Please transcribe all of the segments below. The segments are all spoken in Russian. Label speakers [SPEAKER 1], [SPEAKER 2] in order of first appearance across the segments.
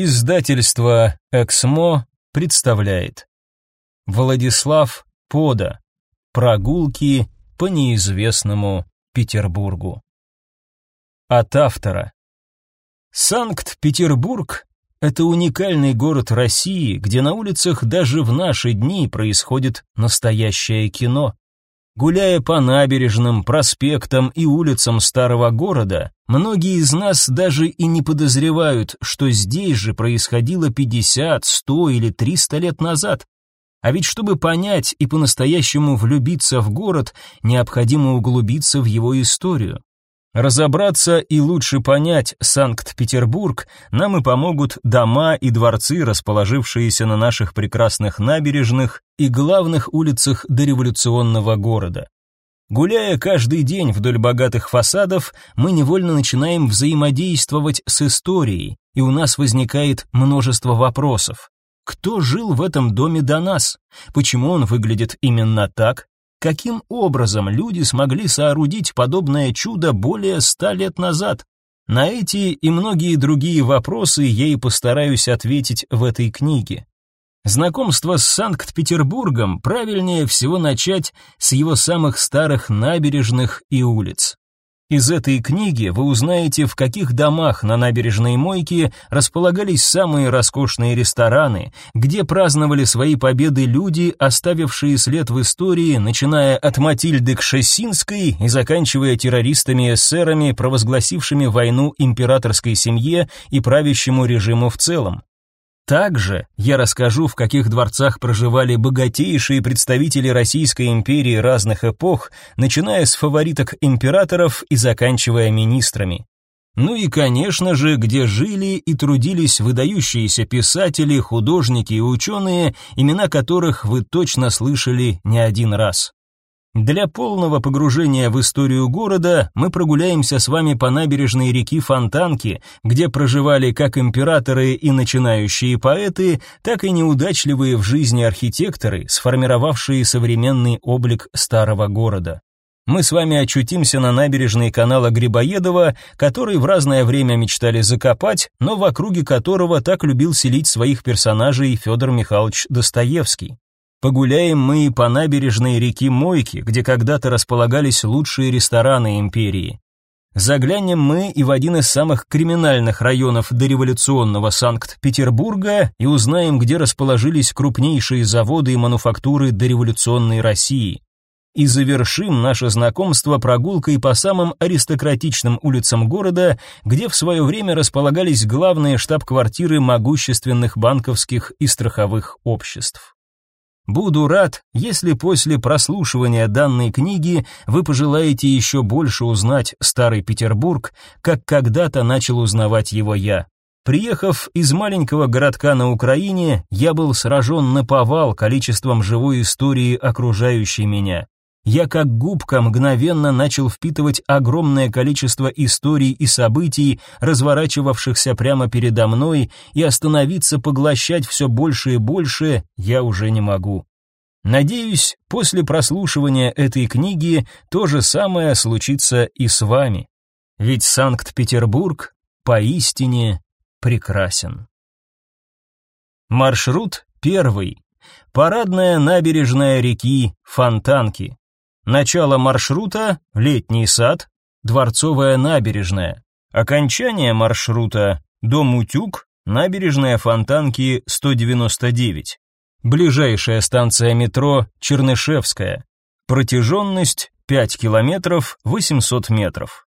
[SPEAKER 1] Издательство «Эксмо» представляет. Владислав Пода. «Прогулки по неизвестному Петербургу» От автора. Санкт-Петербург – это уникальный город России, где на улицах даже в наши дни происходит настоящее кино – Гуляя по набережным, проспектам и улицам старого города, многие из нас даже и не подозревают, что здесь же происходило 50, 100 или 300 лет назад. А ведь чтобы понять и по-настоящему влюбиться в город, необходимо углубиться в его историю. Разобраться и лучше понять Санкт-Петербург нам и помогут дома и дворцы, расположившиеся на наших прекрасных набережных и главных улицах дореволюционного города. Гуляя каждый день вдоль богатых фасадов, мы невольно начинаем взаимодействовать с историей, и у нас возникает множество вопросов. Кто жил в этом доме до нас? Почему он выглядит именно так? Каким образом люди смогли соорудить подобное чудо более ста лет назад? На эти и многие другие вопросы я и постараюсь ответить в этой книге. Знакомство с Санкт-Петербургом правильнее всего начать с его самых старых набережных и улиц. Из этой книги вы узнаете, в каких домах на набережной Мойки располагались самые роскошные рестораны, где праздновали свои победы люди, оставившие след в истории, начиная от Матильды Кшесинской и заканчивая террористами-эсерами, провозгласившими войну императорской семье и правящему режиму в целом. Также я расскажу, в каких дворцах проживали богатейшие представители Российской империи разных эпох, начиная с фавориток императоров и заканчивая министрами. Ну и, конечно же, где жили и трудились выдающиеся писатели, художники и ученые, имена которых вы точно слышали не один раз. Для полного погружения в историю города мы прогуляемся с вами по набережной реки Фонтанки, где проживали как императоры и начинающие поэты, так и неудачливые в жизни архитекторы, сформировавшие современный облик старого города. Мы с вами очутимся на набережной канала Грибоедова, который в разное время мечтали закопать, но в округе которого так любил селить своих персонажей Федор Михайлович Достоевский. Погуляем мы и по набережной реки Мойки, где когда-то располагались лучшие рестораны империи. Заглянем мы и в один из самых криминальных районов дореволюционного Санкт-Петербурга и узнаем, где расположились крупнейшие заводы и мануфактуры дореволюционной России. И завершим наше знакомство прогулкой по самым аристократичным улицам города, где в свое время располагались главные штаб-квартиры могущественных банковских и страховых обществ. Буду рад, если после прослушивания данной книги вы пожелаете еще больше узнать Старый Петербург, как когда-то начал узнавать его я. Приехав из маленького городка на Украине, я был сражен наповал количеством живой истории, окружающей меня. Я как губка мгновенно начал впитывать огромное количество историй и событий, разворачивавшихся прямо передо мной, и остановиться поглощать все больше и больше я уже не могу. Надеюсь, после прослушивания этой книги то же самое случится и с вами. Ведь Санкт-Петербург поистине прекрасен. Маршрут первый. Парадная набережная реки Фонтанки. Начало маршрута – летний сад, дворцовая набережная. Окончание маршрута – дом Утюг, набережная Фонтанки 199. Ближайшая станция метро – Чернышевская. Протяженность – 5 километров 800 метров.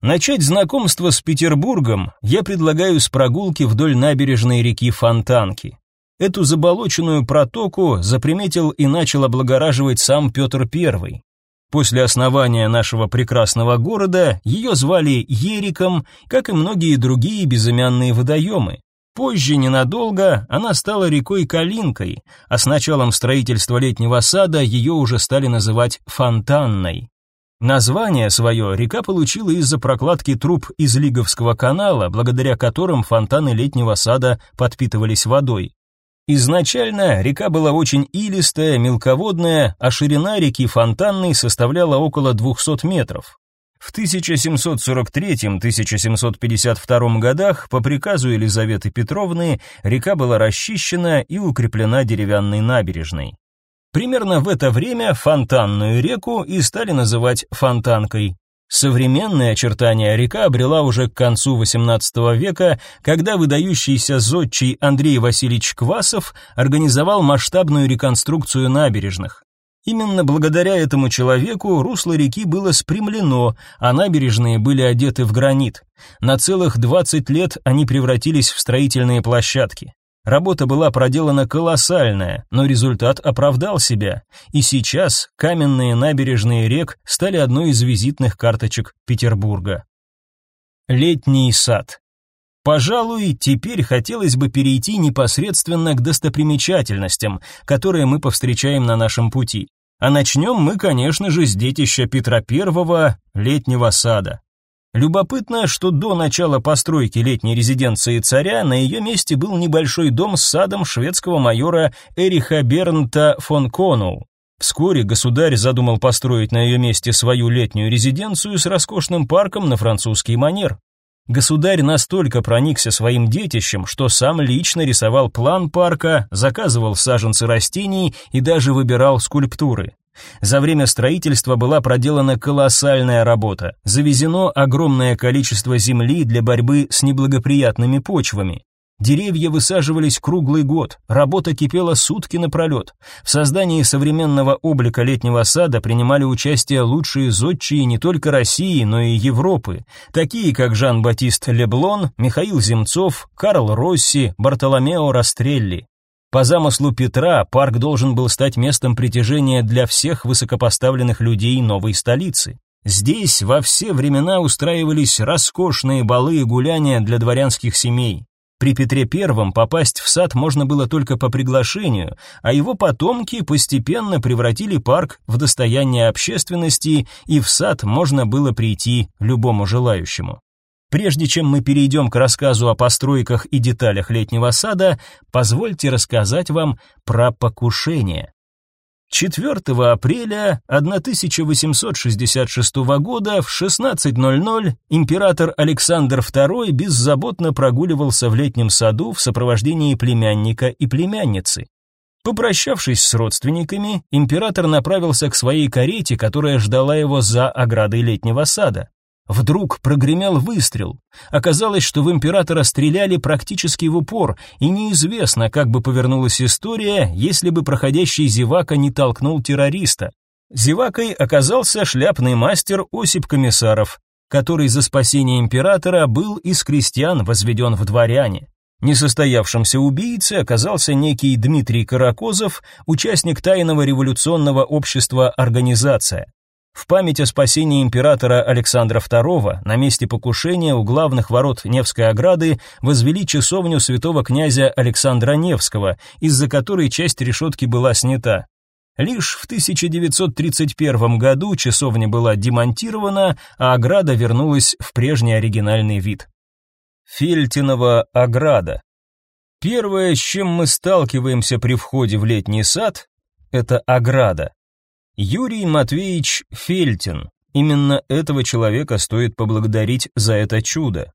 [SPEAKER 1] Начать знакомство с Петербургом я предлагаю с прогулки вдоль набережной реки Фонтанки. Эту заболоченную протоку заприметил и начал облагораживать сам Петр I. После основания нашего прекрасного города ее звали Ериком, как и многие другие безымянные водоемы. Позже ненадолго она стала рекой Калинкой, а с началом строительства летнего сада ее уже стали называть Фонтанной. Название свое река получила из-за прокладки труб из Лиговского канала, благодаря которым фонтаны летнего сада подпитывались водой. Изначально река была очень илистая, мелководная, а ширина реки Фонтанной составляла около 200 метров. В 1743-1752 годах по приказу Елизаветы Петровны река была расчищена и укреплена деревянной набережной. Примерно в это время фонтанную реку и стали называть Фонтанкой. Современные очертания река обрела уже к концу XVIII века, когда выдающийся зодчий Андрей Васильевич Квасов организовал масштабную реконструкцию набережных. Именно благодаря этому человеку русло реки было спрямлено, а набережные были одеты в гранит. На целых 20 лет они превратились в строительные площадки. Работа была проделана колоссальная, но результат оправдал себя. И сейчас каменные набережные рек стали одной из визитных карточек Петербурга. Летний сад. Пожалуй, теперь хотелось бы перейти непосредственно к достопримечательностям, которые мы повстречаем на нашем пути. А начнем мы, конечно же, с детища Петра I, летнего сада. Любопытно, что до начала постройки летней резиденции царя на ее месте был небольшой дом с садом шведского майора Эриха Бернта фон Конул. Вскоре государь задумал построить на ее месте свою летнюю резиденцию с роскошным парком на французский манер. Государь настолько проникся своим детищем, что сам лично рисовал план парка, заказывал саженцы растений и даже выбирал скульптуры. За время строительства была проделана колоссальная работа. Завезено огромное количество земли для борьбы с неблагоприятными почвами. Деревья высаживались круглый год, работа кипела сутки напролет. В создании современного облика летнего сада принимали участие лучшие зодчие не только России, но и Европы, такие как Жан-Батист Леблон, Михаил Земцов, Карл Росси, Бартоломео Растрелли. По замыслу Петра парк должен был стать местом притяжения для всех высокопоставленных людей новой столицы. Здесь во все времена устраивались роскошные балы и гуляния для дворянских семей. При Петре I попасть в сад можно было только по приглашению, а его потомки постепенно превратили парк в достояние общественности, и в сад можно было прийти любому желающему. Прежде чем мы перейдем к рассказу о постройках и деталях летнего сада, позвольте рассказать вам про покушение. 4 апреля 1866 года в 16.00 император Александр II беззаботно прогуливался в летнем саду в сопровождении племянника и племянницы. Попрощавшись с родственниками, император направился к своей карете, которая ждала его за оградой летнего сада. Вдруг прогремел выстрел. Оказалось, что в императора стреляли практически в упор, и неизвестно, как бы повернулась история, если бы проходящий зевака не толкнул террориста. Зевакой оказался шляпный мастер Осип Комиссаров, который за спасение императора был из крестьян возведен в дворяне. Несостоявшимся убийцей оказался некий Дмитрий Каракозов, участник тайного революционного общества «Организация». В память о спасении императора Александра II на месте покушения у главных ворот Невской ограды возвели часовню святого князя Александра Невского, из-за которой часть решетки была снята. Лишь в 1931 году часовня была демонтирована, а ограда вернулась в прежний оригинальный вид. Фельтинова ограда. Первое, с чем мы сталкиваемся при входе в летний сад, это ограда. Юрий Матвеевич Фельтин. Именно этого человека стоит поблагодарить за это чудо.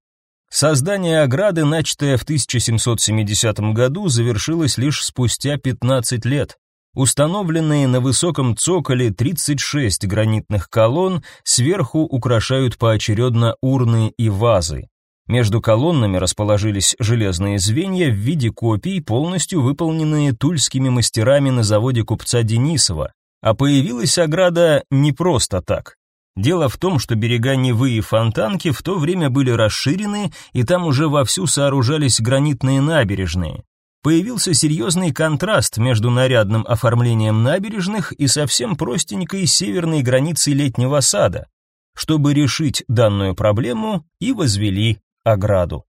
[SPEAKER 1] Создание ограды, начатое в 1770 году, завершилось лишь спустя 15 лет. Установленные на высоком цоколе 36 гранитных колонн сверху украшают поочередно урны и вазы. Между колоннами расположились железные звенья в виде копий, полностью выполненные тульскими мастерами на заводе купца Денисова. А появилась ограда не просто так. Дело в том, что берега Невы и Фонтанки в то время были расширены, и там уже вовсю сооружались гранитные набережные. Появился серьезный контраст между нарядным оформлением набережных и совсем простенькой северной границей летнего сада. Чтобы решить данную проблему, и возвели ограду.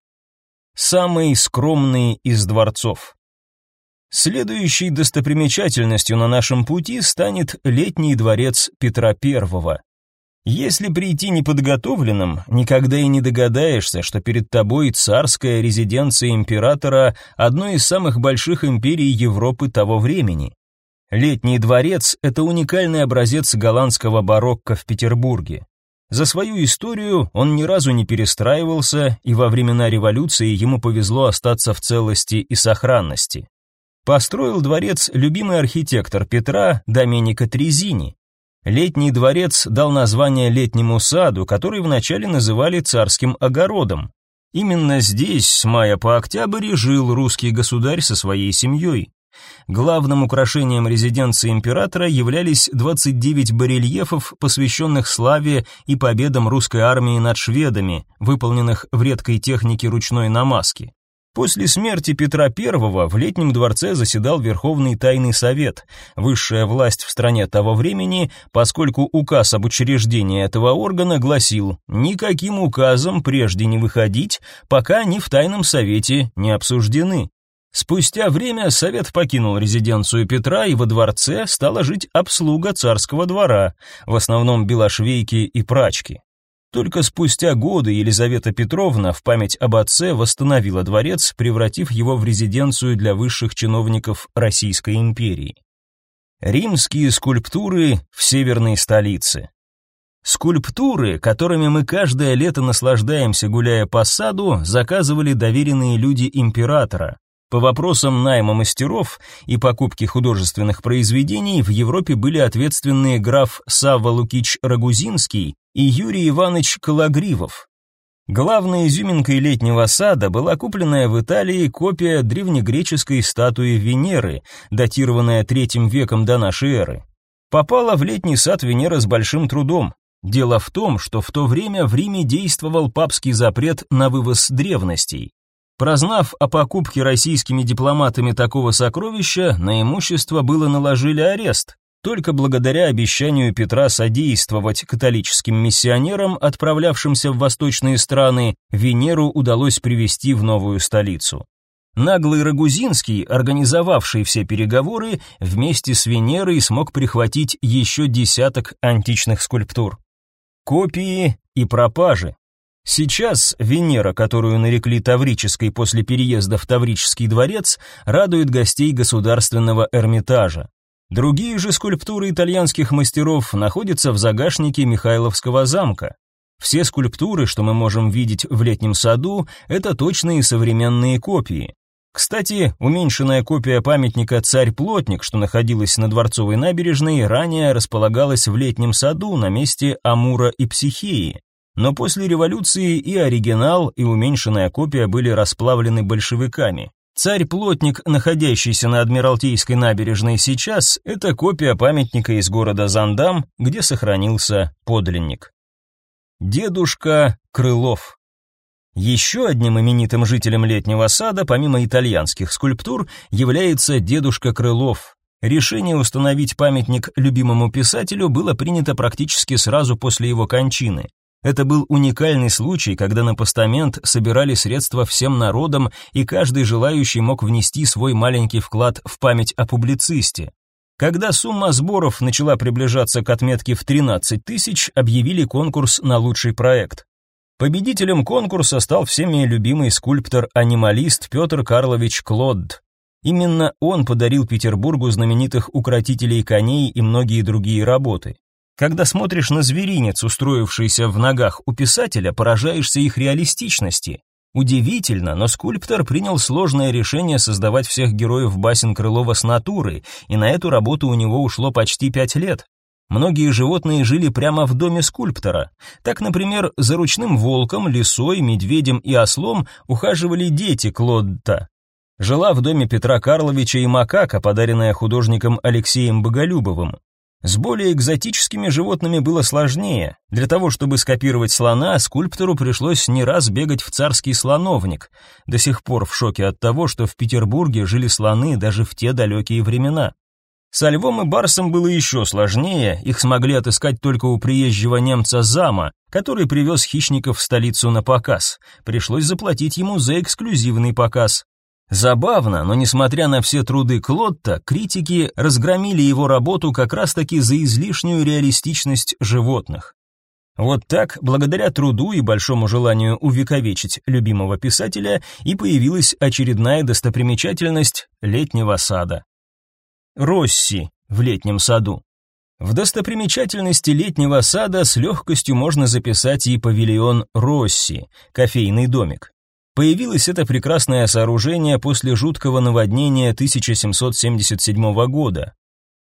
[SPEAKER 1] Самый скромный из дворцов. Следующей достопримечательностью на нашем пути станет летний дворец Петра I. Если прийти неподготовленным, никогда и не догадаешься, что перед тобой царская резиденция императора одной из самых больших империй Европы того времени. Летний дворец – это уникальный образец голландского барокко в Петербурге. За свою историю он ни разу не перестраивался, и во времена революции ему повезло остаться в целости и сохранности. Построил дворец любимый архитектор Петра Доменико Трезини. Летний дворец дал название летнему саду, который вначале называли царским огородом. Именно здесь с мая по октябрь жил русский государь со своей семьей. Главным украшением резиденции императора являлись 29 барельефов, посвященных славе и победам русской армии над шведами, выполненных в редкой технике ручной намазки. После смерти Петра I в летнем дворце заседал Верховный тайный совет, высшая власть в стране того времени, поскольку указ об учреждении этого органа гласил: никаким указом прежде не выходить, пока они в тайном совете не обсуждены. Спустя время совет покинул резиденцию Петра, и во дворце стала жить обслуга царского двора, в основном белошвейки и прачки. Только спустя годы Елизавета Петровна в память об отце восстановила дворец, превратив его в резиденцию для высших чиновников Российской империи. Римские скульптуры в северной столице. Скульптуры, которыми мы каждое лето наслаждаемся, гуляя по саду, заказывали доверенные люди императора. По вопросам найма мастеров и покупки художественных произведений в Европе были ответственные граф Савва Лукич Рагузинский и Юрий Иванович Калагривов. Главной изюминкой летнего сада была купленная в Италии копия древнегреческой статуи Венеры, датированная III веком до нашей эры. Попала в летний сад Венера с большим трудом. Дело в том, что в то время в Риме действовал папский запрет на вывоз древностей. Прознав о покупке российскими дипломатами такого сокровища, на имущество было наложили арест. Только благодаря обещанию Петра содействовать католическим миссионерам, отправлявшимся в восточные страны, Венеру удалось привести в новую столицу. Наглый Рагузинский, организовавший все переговоры, вместе с Венерой смог прихватить еще десяток античных скульптур. Копии и пропажи. Сейчас Венера, которую нарекли Таврической после переезда в Таврический дворец, радует гостей Государственного Эрмитажа. Другие же скульптуры итальянских мастеров находятся в загашнике Михайловского замка. Все скульптуры, что мы можем видеть в летнем саду, это точные современные копии. Кстати, уменьшенная копия памятника «Царь-плотник», что находилась на Дворцовой набережной, ранее располагалась в летнем саду на месте Амура и Психеи но после революции и оригинал, и уменьшенная копия были расплавлены большевиками. Царь-плотник, находящийся на Адмиралтейской набережной сейчас, это копия памятника из города Зандам, где сохранился подлинник. Дедушка Крылов еще одним именитым жителем летнего сада, помимо итальянских скульптур, является дедушка Крылов. Решение установить памятник любимому писателю было принято практически сразу после его кончины. Это был уникальный случай, когда на постамент собирали средства всем народом, и каждый желающий мог внести свой маленький вклад в память о публицисте. Когда сумма сборов начала приближаться к отметке в 13 тысяч, объявили конкурс на лучший проект. Победителем конкурса стал всеми любимый скульптор-анималист Петр Карлович Клодд. Именно он подарил Петербургу знаменитых укротителей коней и многие другие работы. Когда смотришь на зверинец, устроившийся в ногах у писателя, поражаешься их реалистичности. Удивительно, но скульптор принял сложное решение создавать всех героев басен Крылова с натуры, и на эту работу у него ушло почти пять лет. Многие животные жили прямо в доме скульптора. Так, например, за ручным волком, лисой, медведем и ослом ухаживали дети Клодта. Жила в доме Петра Карловича и макака, подаренная художником Алексеем Боголюбовым. С более экзотическими животными было сложнее. Для того, чтобы скопировать слона, скульптору пришлось не раз бегать в царский слоновник. До сих пор в шоке от того, что в Петербурге жили слоны даже в те далекие времена. Со львом и барсом было еще сложнее, их смогли отыскать только у приезжего немца Зама, который привез хищников в столицу на показ. Пришлось заплатить ему за эксклюзивный показ. Забавно, но несмотря на все труды Клодта, критики разгромили его работу как раз-таки за излишнюю реалистичность животных. Вот так, благодаря труду и большому желанию увековечить любимого писателя, и появилась очередная достопримечательность летнего сада. Росси в летнем саду. В достопримечательности летнего сада с легкостью можно записать и павильон Росси, кофейный домик. Появилось это прекрасное сооружение после жуткого наводнения 1777 года.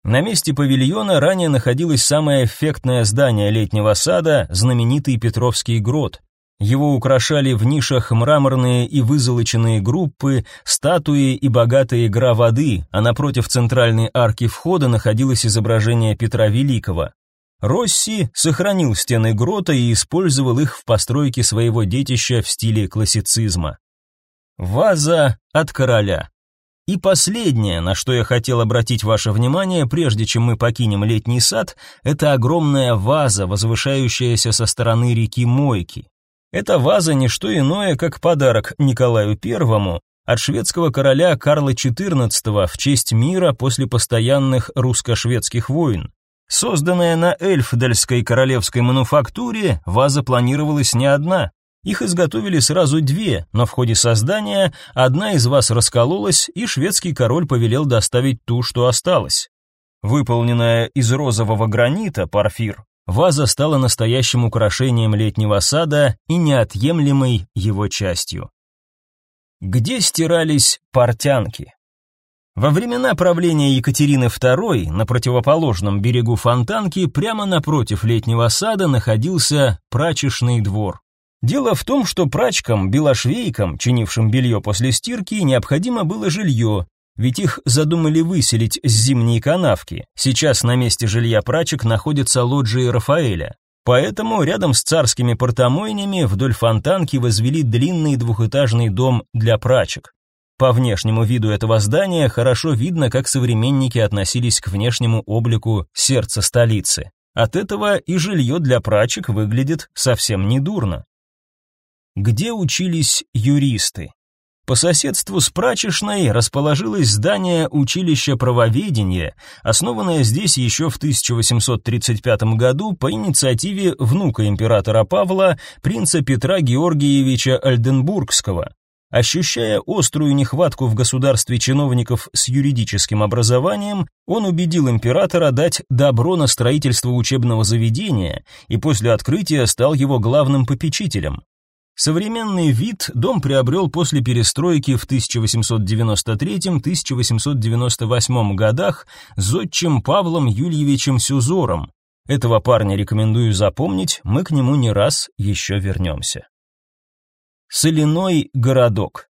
[SPEAKER 1] На месте павильона ранее находилось самое эффектное здание летнего сада, знаменитый Петровский грот. Его украшали в нишах мраморные и вызолоченные группы, статуи и богатая игра воды, а напротив центральной арки входа находилось изображение Петра Великого. Росси сохранил стены грота и использовал их в постройке своего детища в стиле классицизма. Ваза от короля. И последнее, на что я хотел обратить ваше внимание, прежде чем мы покинем летний сад, это огромная ваза, возвышающаяся со стороны реки Мойки. Эта ваза не что иное, как подарок Николаю I от шведского короля Карла XIV в честь мира после постоянных русско-шведских войн. Созданная на Эльфдальской королевской мануфактуре, ваза планировалась не одна. Их изготовили сразу две, но в ходе создания одна из ваз раскололась, и шведский король повелел доставить ту, что осталась. Выполненная из розового гранита парфир, ваза стала настоящим украшением летнего сада и неотъемлемой его частью. Где стирались портянки? Во времена правления Екатерины II на противоположном берегу Фонтанки, прямо напротив летнего сада, находился прачечный двор. Дело в том, что прачкам, белошвейкам, чинившим белье после стирки, необходимо было жилье, ведь их задумали выселить с зимней канавки. Сейчас на месте жилья прачек находятся лоджии Рафаэля. Поэтому рядом с царскими портомойнями вдоль фонтанки возвели длинный двухэтажный дом для прачек. По внешнему виду этого здания хорошо видно, как современники относились к внешнему облику сердца столицы. От этого и жилье для прачек выглядит совсем недурно. Где учились юристы? По соседству с прачечной расположилось здание училища правоведения, основанное здесь еще в 1835 году по инициативе внука императора Павла, принца Петра Георгиевича Альденбургского. Ощущая острую нехватку в государстве чиновников с юридическим образованием, он убедил императора дать добро на строительство учебного заведения и после открытия стал его главным попечителем. Современный вид дом приобрел после перестройки в 1893-1898 годах зодчим Павлом Юльевичем Сюзором. Этого парня рекомендую запомнить, мы к нему не раз еще вернемся соляной городок.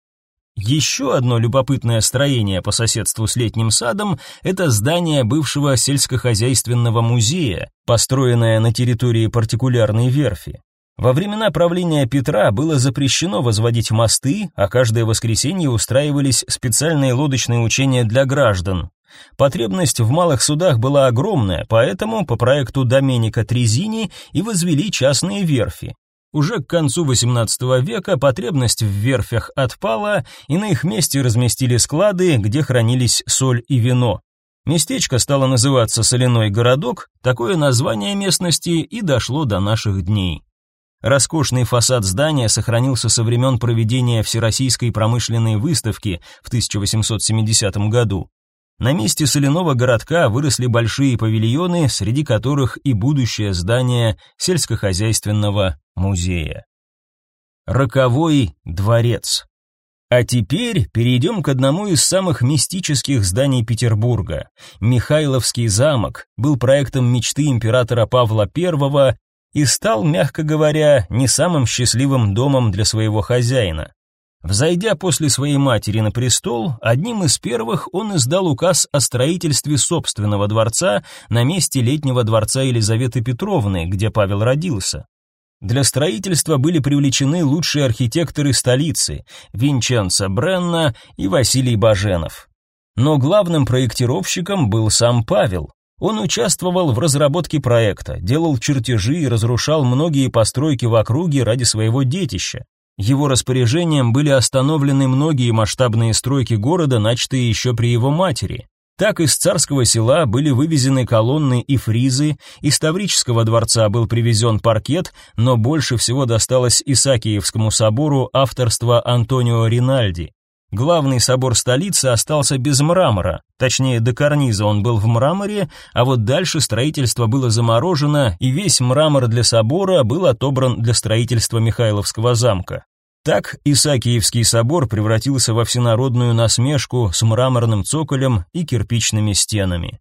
[SPEAKER 1] Еще одно любопытное строение по соседству с летним садом – это здание бывшего сельскохозяйственного музея, построенное на территории партикулярной верфи. Во времена правления Петра было запрещено возводить мосты, а каждое воскресенье устраивались специальные лодочные учения для граждан. Потребность в малых судах была огромная, поэтому по проекту Доменика Трезини и возвели частные верфи. Уже к концу XVIII века потребность в верфях отпала, и на их месте разместили склады, где хранились соль и вино. Местечко стало называться Соляной городок, такое название местности и дошло до наших дней. Роскошный фасад здания сохранился со времен проведения Всероссийской промышленной выставки в 1870 году. На месте соляного городка выросли большие павильоны, среди которых и будущее здание сельскохозяйственного музея. Роковой дворец. А теперь перейдем к одному из самых мистических зданий Петербурга. Михайловский замок был проектом мечты императора Павла I и стал, мягко говоря, не самым счастливым домом для своего хозяина. Взойдя после своей матери на престол, одним из первых он издал указ о строительстве собственного дворца на месте летнего дворца Елизаветы Петровны, где Павел родился. Для строительства были привлечены лучшие архитекторы столицы – Винченцо Бренна и Василий Баженов. Но главным проектировщиком был сам Павел. Он участвовал в разработке проекта, делал чертежи и разрушал многие постройки в округе ради своего детища. Его распоряжением были остановлены многие масштабные стройки города, начатые еще при его матери. Так из царского села были вывезены колонны и фризы, из Таврического дворца был привезен паркет, но больше всего досталось Исаакиевскому собору авторства Антонио Ринальди. Главный собор столицы остался без мрамора, точнее до карниза он был в мраморе, а вот дальше строительство было заморожено, и весь мрамор для собора был отобран для строительства Михайловского замка. Так Исаакиевский собор превратился во всенародную насмешку с мраморным цоколем и кирпичными стенами.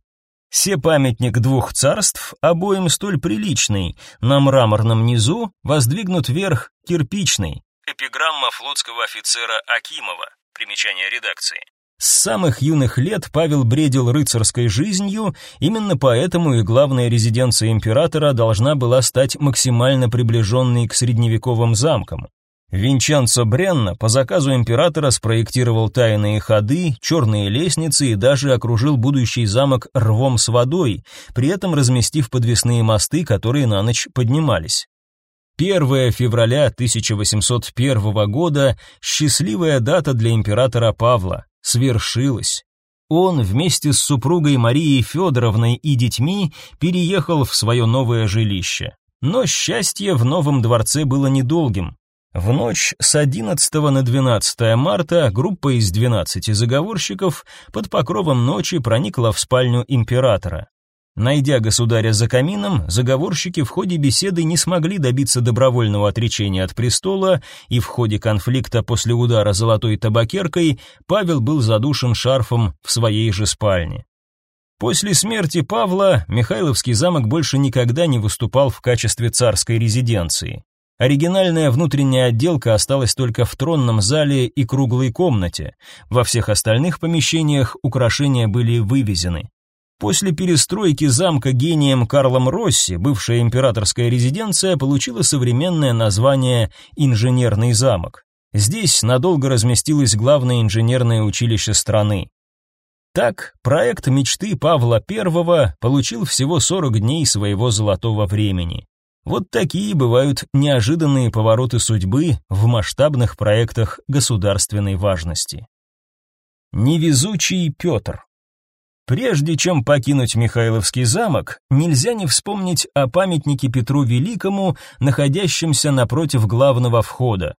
[SPEAKER 1] Все памятник двух царств обоим столь приличный, на мраморном низу воздвигнут верх кирпичный. Эпиграмма флотского офицера Акимова. Примечание редакции. С самых юных лет Павел бредил рыцарской жизнью, именно поэтому и главная резиденция императора должна была стать максимально приближенной к средневековым замкам. Винченцо Бренна по заказу императора спроектировал тайные ходы, черные лестницы и даже окружил будущий замок рвом с водой, при этом разместив подвесные мосты, которые на ночь поднимались. 1 февраля 1801 года счастливая дата для императора Павла свершилась. Он вместе с супругой Марией Федоровной и детьми переехал в свое новое жилище. Но счастье в новом дворце было недолгим. В ночь с 11 на 12 марта группа из 12 заговорщиков под покровом ночи проникла в спальню императора. Найдя государя за камином, заговорщики в ходе беседы не смогли добиться добровольного отречения от престола, и в ходе конфликта после удара золотой табакеркой Павел был задушен шарфом в своей же спальне. После смерти Павла Михайловский замок больше никогда не выступал в качестве царской резиденции. Оригинальная внутренняя отделка осталась только в тронном зале и круглой комнате. Во всех остальных помещениях украшения были вывезены. После перестройки замка гением Карлом Росси бывшая императорская резиденция получила современное название Инженерный замок. Здесь надолго разместилось главное инженерное училище страны. Так, проект мечты Павла I получил всего 40 дней своего золотого времени. Вот такие бывают неожиданные повороты судьбы в масштабных проектах государственной важности. Невезучий Петр. Прежде чем покинуть Михайловский замок, нельзя не вспомнить о памятнике Петру Великому, находящемся напротив главного входа.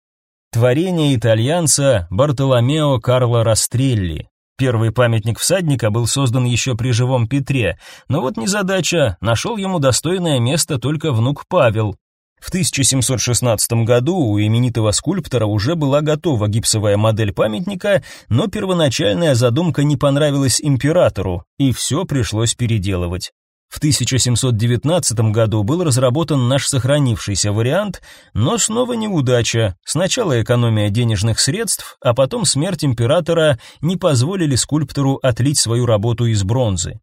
[SPEAKER 1] Творение итальянца Бартоломео Карло Растрелли, Первый памятник всадника был создан еще при живом Петре, но вот незадача, нашел ему достойное место только внук Павел. В 1716 году у именитого скульптора уже была готова гипсовая модель памятника, но первоначальная задумка не понравилась императору, и все пришлось переделывать. В 1719 году был разработан наш сохранившийся вариант, но снова неудача. Сначала экономия денежных средств, а потом смерть императора не позволили скульптору отлить свою работу из бронзы.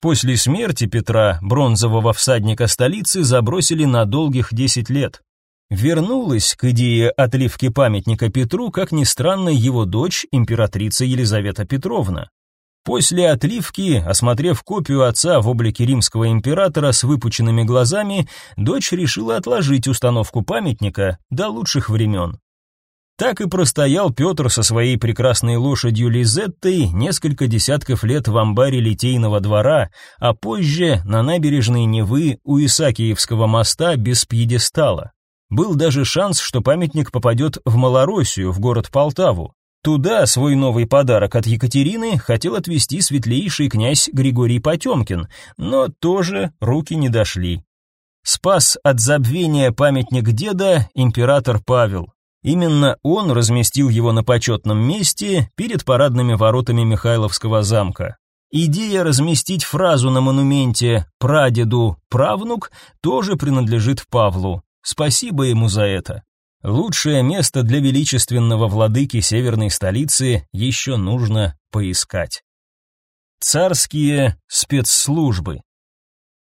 [SPEAKER 1] После смерти Петра бронзового всадника столицы забросили на долгих 10 лет. Вернулась к идее отливки памятника Петру, как ни странно, его дочь, императрица Елизавета Петровна. После отливки, осмотрев копию отца в облике римского императора с выпученными глазами, дочь решила отложить установку памятника до лучших времен. Так и простоял Петр со своей прекрасной лошадью Лизеттой несколько десятков лет в амбаре Литейного двора, а позже на набережной Невы у Исаакиевского моста без пьедестала. Был даже шанс, что памятник попадет в Малороссию, в город Полтаву. Туда свой новый подарок от Екатерины хотел отвезти светлейший князь Григорий Потемкин, но тоже руки не дошли. Спас от забвения памятник деда император Павел. Именно он разместил его на почетном месте перед парадными воротами Михайловского замка. Идея разместить фразу на монументе «прадеду правнук» тоже принадлежит Павлу. Спасибо ему за это. Лучшее место для величественного владыки северной столицы еще нужно поискать. Царские спецслужбы.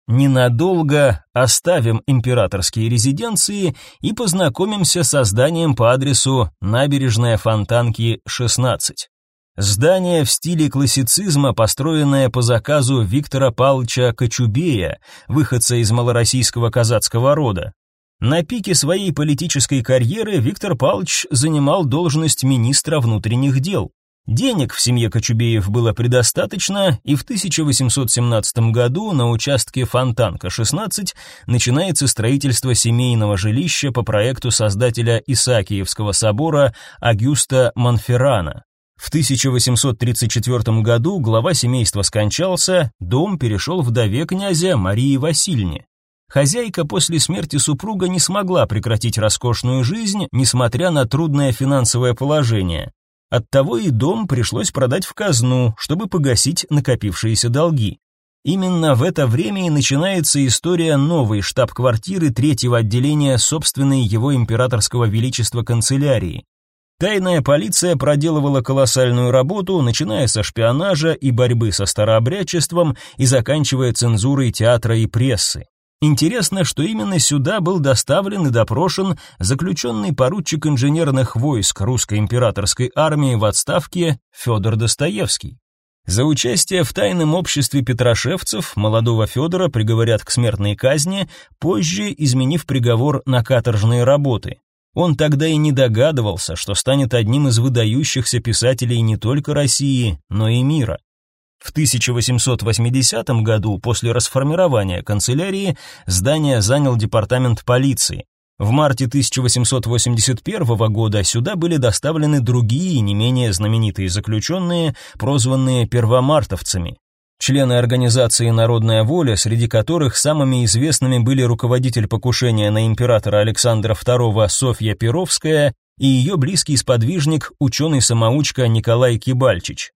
[SPEAKER 1] Ненадолго оставим императорские резиденции и познакомимся с зданием по адресу Набережная Фонтанки, 16. Здание в стиле классицизма, построенное по заказу Виктора Павловича Кочубея, выходца из малороссийского казацкого рода. На пике своей политической карьеры Виктор Павлович занимал должность министра внутренних дел. Денег в семье Кочубеев было предостаточно, и в 1817 году на участке Фонтанка-16 начинается строительство семейного жилища по проекту создателя Исаакиевского собора Агюста Манферана. В 1834 году глава семейства скончался, дом перешел вдове князя Марии Васильевне. Хозяйка после смерти супруга не смогла прекратить роскошную жизнь, несмотря на трудное финансовое положение. Оттого и дом пришлось продать в казну, чтобы погасить накопившиеся долги. Именно в это время и начинается история новой штаб-квартиры третьего отделения собственной его императорского величества канцелярии. Тайная полиция проделывала колоссальную работу, начиная со шпионажа и борьбы со старообрядчеством и заканчивая цензурой театра и прессы. Интересно, что именно сюда был доставлен и допрошен заключенный поручик инженерных войск русской императорской армии в отставке Федор Достоевский. За участие в тайном обществе петрошевцев молодого Федора приговорят к смертной казни, позже изменив приговор на каторжные работы. Он тогда и не догадывался, что станет одним из выдающихся писателей не только России, но и мира. В 1880 году, после расформирования канцелярии, здание занял департамент полиции. В марте 1881 года сюда были доставлены другие, не менее знаменитые заключенные, прозванные первомартовцами. Члены организации «Народная воля», среди которых самыми известными были руководитель покушения на императора Александра II Софья Перовская и ее близкий сподвижник, ученый-самоучка Николай Кибальчич.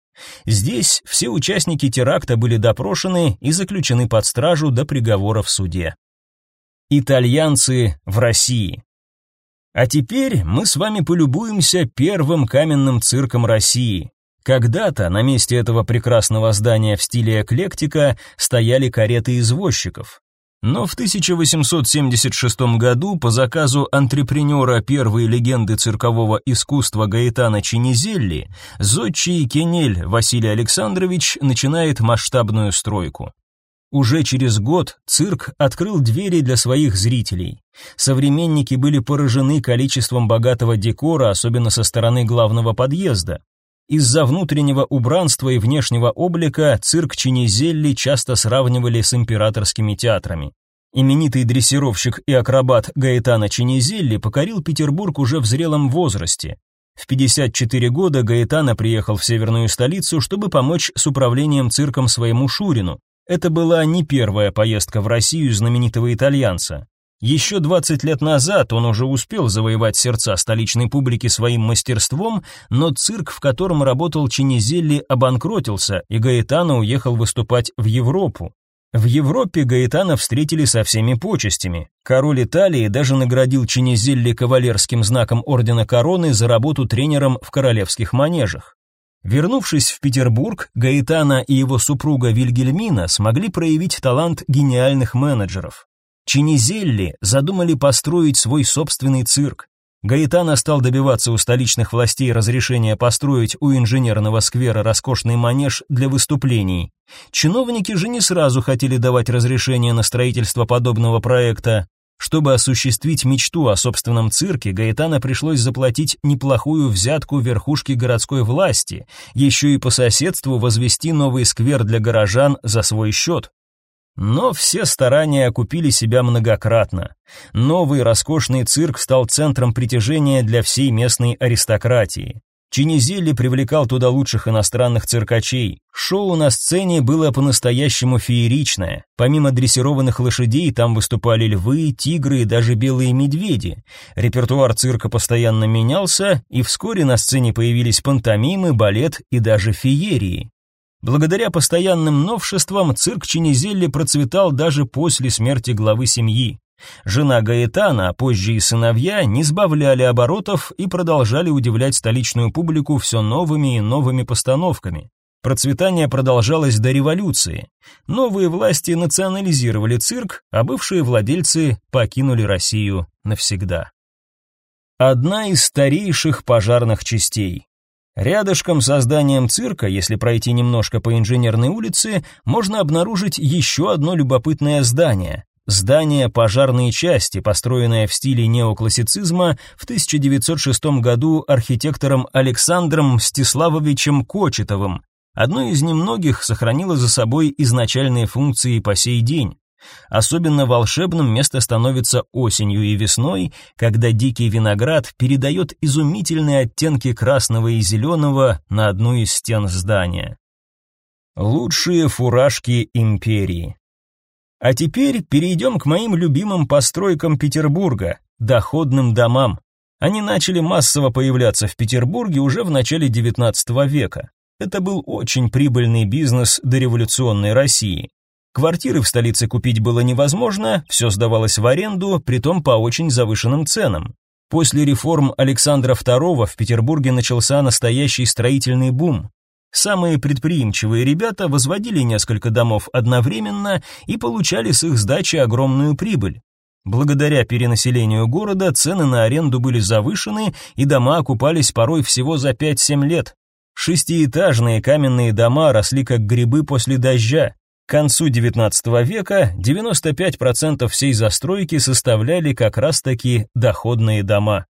[SPEAKER 1] Здесь все участники теракта были допрошены и заключены под стражу до приговора в суде. Итальянцы в России. А теперь мы с вами полюбуемся первым каменным цирком России. Когда-то на месте этого прекрасного здания в стиле эклектика стояли кареты извозчиков. Но в 1876 году по заказу предпринимателя первой легенды циркового искусства Гаэтана Чинизелли зодчий Кенель Василий Александрович начинает масштабную стройку. Уже через год цирк открыл двери для своих зрителей. Современники были поражены количеством богатого декора, особенно со стороны главного подъезда. Из-за внутреннего убранства и внешнего облика цирк Чинезелли часто сравнивали с императорскими театрами. Именитый дрессировщик и акробат Гаэтана Чинезелли покорил Петербург уже в зрелом возрасте. В 54 года Гаэтана приехал в северную столицу, чтобы помочь с управлением цирком своему Шурину. Это была не первая поездка в Россию знаменитого итальянца. Еще 20 лет назад он уже успел завоевать сердца столичной публики своим мастерством, но цирк, в котором работал Чинизелли, обанкротился, и Гаэтано уехал выступать в Европу. В Европе Гаэтана встретили со всеми почестями. Король Италии даже наградил Чинизелли кавалерским знаком ордена короны за работу тренером в королевских манежах. Вернувшись в Петербург, Гаэтана и его супруга Вильгельмина смогли проявить талант гениальных менеджеров. Чинизелли задумали построить свой собственный цирк. Гаэтана стал добиваться у столичных властей разрешения построить у инженерного сквера роскошный манеж для выступлений. Чиновники же не сразу хотели давать разрешение на строительство подобного проекта. Чтобы осуществить мечту о собственном цирке, Гаэтана пришлось заплатить неплохую взятку верхушке городской власти, еще и по соседству возвести новый сквер для горожан за свой счет. Но все старания окупили себя многократно. Новый роскошный цирк стал центром притяжения для всей местной аристократии. Чинизели привлекал туда лучших иностранных циркачей. Шоу на сцене было по-настоящему фееричное. Помимо дрессированных лошадей, там выступали львы, тигры и даже белые медведи. Репертуар цирка постоянно менялся, и вскоре на сцене появились пантомимы, балет и даже феерии. Благодаря постоянным новшествам цирк Чинизелли процветал даже после смерти главы семьи. Жена Гаэтана, а позже и сыновья, не сбавляли оборотов и продолжали удивлять столичную публику все новыми и новыми постановками. Процветание продолжалось до революции. Новые власти национализировали цирк, а бывшие владельцы покинули Россию навсегда. Одна из старейших пожарных частей. Рядышком со зданием цирка, если пройти немножко по инженерной улице, можно обнаружить еще одно любопытное здание. Здание пожарной части, построенное в стиле неоклассицизма в 1906 году архитектором Александром Стеславовичем Кочетовым. Одно из немногих сохранило за собой изначальные функции по сей день. Особенно волшебным место становится осенью и весной, когда дикий виноград передает изумительные оттенки красного и зеленого на одну из стен здания. Лучшие фуражки империи. А теперь перейдем к моим любимым постройкам Петербурга – доходным домам. Они начали массово появляться в Петербурге уже в начале XIX века. Это был очень прибыльный бизнес до революционной России. Квартиры в столице купить было невозможно, все сдавалось в аренду, притом по очень завышенным ценам. После реформ Александра II в Петербурге начался настоящий строительный бум. Самые предприимчивые ребята возводили несколько домов одновременно и получали с их сдачи огромную прибыль. Благодаря перенаселению города цены на аренду были завышены, и дома окупались порой всего за 5-7 лет. Шестиэтажные каменные дома росли как грибы после дождя. К концу XIX века 95% всей застройки составляли как раз-таки доходные дома.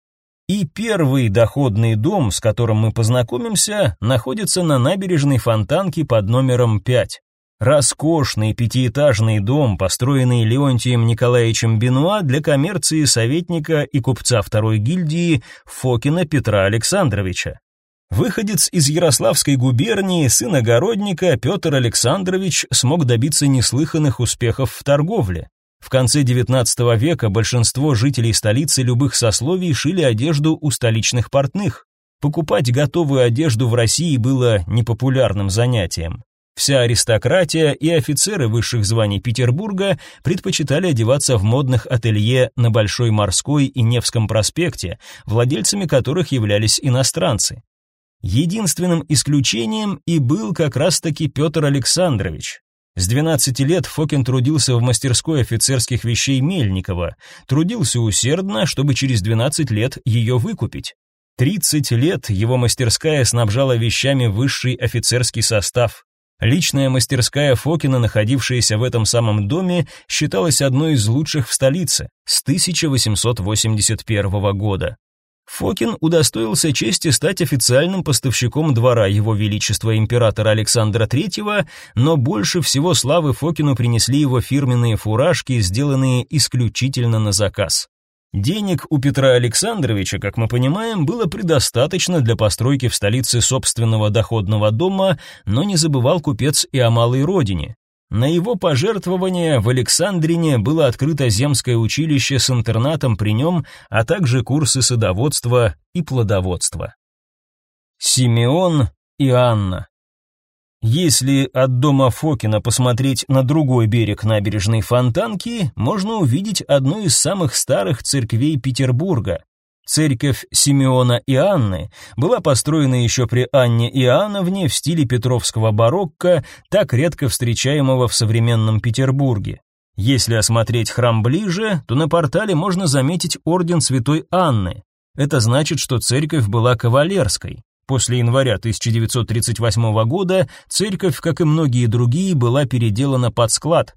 [SPEAKER 1] И первый доходный дом, с которым мы познакомимся, находится на набережной Фонтанки под номером 5. Роскошный пятиэтажный дом, построенный Леонтием Николаевичем Бенуа для коммерции советника и купца второй гильдии Фокина Петра Александровича. Выходец из Ярославской губернии, сын огородника, Петр Александрович смог добиться неслыханных успехов в торговле. В конце XIX века большинство жителей столицы любых сословий шили одежду у столичных портных. Покупать готовую одежду в России было непопулярным занятием. Вся аристократия и офицеры высших званий Петербурга предпочитали одеваться в модных ателье на Большой Морской и Невском проспекте, владельцами которых являлись иностранцы. Единственным исключением и был как раз-таки Петр Александрович. С 12 лет Фокин трудился в мастерской офицерских вещей Мельникова, трудился усердно, чтобы через 12 лет ее выкупить. 30 лет его мастерская снабжала вещами высший офицерский состав. Личная мастерская Фокина, находившаяся в этом самом доме, считалась одной из лучших в столице с 1881 года. Фокин удостоился чести стать официальным поставщиком двора Его Величества императора Александра III, но больше всего славы Фокину принесли его фирменные фуражки, сделанные исключительно на заказ. Денег у Петра Александровича, как мы понимаем, было предостаточно для постройки в столице собственного доходного дома, но не забывал купец и о малой родине. На его пожертвование в Александрине было открыто земское училище с интернатом при нем, а также курсы садоводства и плодоводства. Симеон и Анна. Если от дома Фокина посмотреть на другой берег набережной Фонтанки, можно увидеть одну из самых старых церквей Петербурга Церковь Симеона и Анны была построена еще при Анне Иоанновне в стиле петровского барокко, так редко встречаемого в современном Петербурге. Если осмотреть храм ближе, то на портале можно заметить орден Святой Анны. Это значит, что церковь была кавалерской. После января 1938 года церковь, как и многие другие, была переделана под склад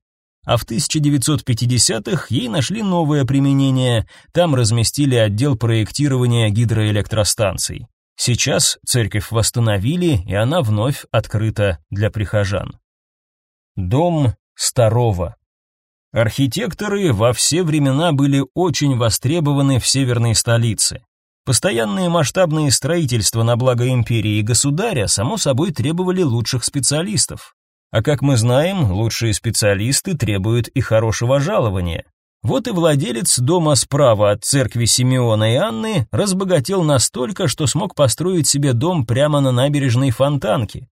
[SPEAKER 1] а в 1950-х ей нашли новое применение. Там разместили отдел проектирования гидроэлектростанций. Сейчас церковь восстановили, и она вновь открыта для прихожан. Дом Старого. Архитекторы во все времена были очень востребованы в северной столице. Постоянные масштабные строительства на благо империи и государя само собой требовали лучших специалистов. А как мы знаем, лучшие специалисты требуют и хорошего жалования. Вот и владелец дома справа от церкви Симеона и Анны разбогател настолько, что смог построить себе дом прямо на набережной Фонтанки.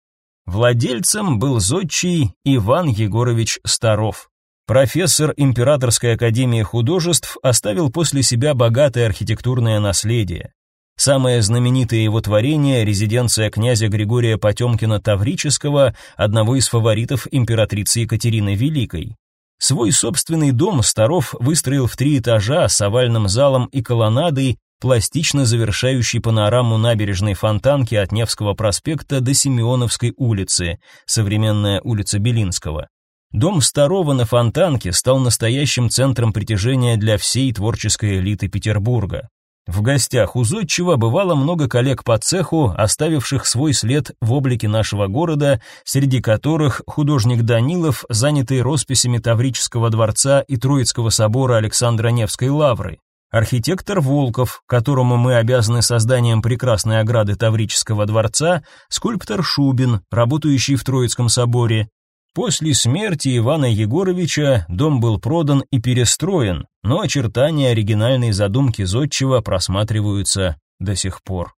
[SPEAKER 1] Владельцем был зодчий Иван Егорович Старов. Профессор Императорской академии художеств оставил после себя богатое архитектурное наследие. Самое знаменитое его творение – резиденция князя Григория Потемкина Таврического, одного из фаворитов императрицы Екатерины Великой. Свой собственный дом Старов выстроил в три этажа с овальным залом и колоннадой, пластично завершающий панораму набережной Фонтанки от Невского проспекта до Симеоновской улицы, современная улица Белинского. Дом Старова на Фонтанке стал настоящим центром притяжения для всей творческой элиты Петербурга. В гостях у Зодчего бывало много коллег по цеху, оставивших свой след в облике нашего города, среди которых художник Данилов, занятый росписями Таврического дворца и Троицкого собора Александра Невской лавры, архитектор Волков, которому мы обязаны созданием прекрасной ограды Таврического дворца, скульптор Шубин, работающий в Троицком соборе, После смерти Ивана Егоровича дом был продан и перестроен, но очертания оригинальной задумки Зодчего просматриваются до сих пор.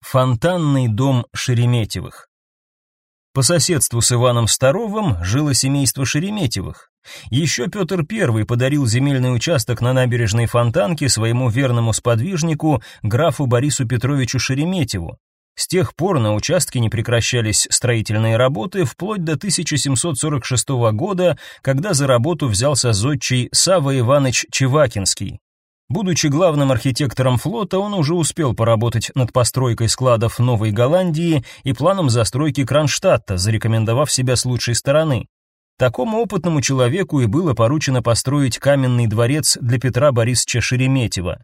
[SPEAKER 1] Фонтанный дом Шереметьевых. По соседству с Иваном Старовым жило семейство Шереметьевых. Еще Петр I подарил земельный участок на набережной Фонтанке своему верному сподвижнику, графу Борису Петровичу Шереметьеву. С тех пор на участке не прекращались строительные работы вплоть до 1746 года, когда за работу взялся зодчий Сава Иванович Чевакинский. Будучи главным архитектором флота, он уже успел поработать над постройкой складов Новой Голландии и планом застройки Кронштадта, зарекомендовав себя с лучшей стороны. Такому опытному человеку и было поручено построить каменный дворец для Петра Борисовича Шереметьева.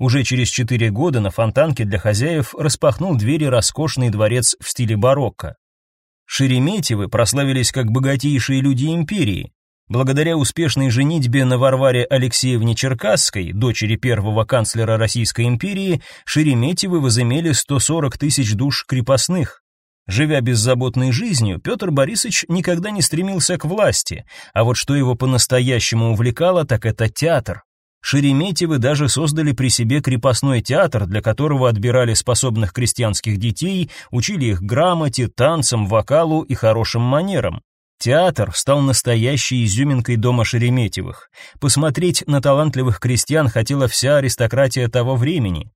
[SPEAKER 1] Уже через четыре года на Фонтанке для хозяев распахнул двери роскошный дворец в стиле барокко. Шереметьевы прославились как богатейшие люди империи. Благодаря успешной женитьбе на Варваре Алексеевне Черкасской, дочери первого канцлера Российской империи, Шереметьевы возымели 140 тысяч душ крепостных. Живя беззаботной жизнью, Петр Борисович никогда не стремился к власти, а вот что его по-настоящему увлекало, так это театр. Шереметьевы даже создали при себе крепостной театр, для которого отбирали способных крестьянских детей, учили их грамоте, танцам, вокалу и хорошим манерам. Театр стал настоящей изюминкой дома Шереметьевых. Посмотреть на талантливых крестьян хотела вся аристократия того времени.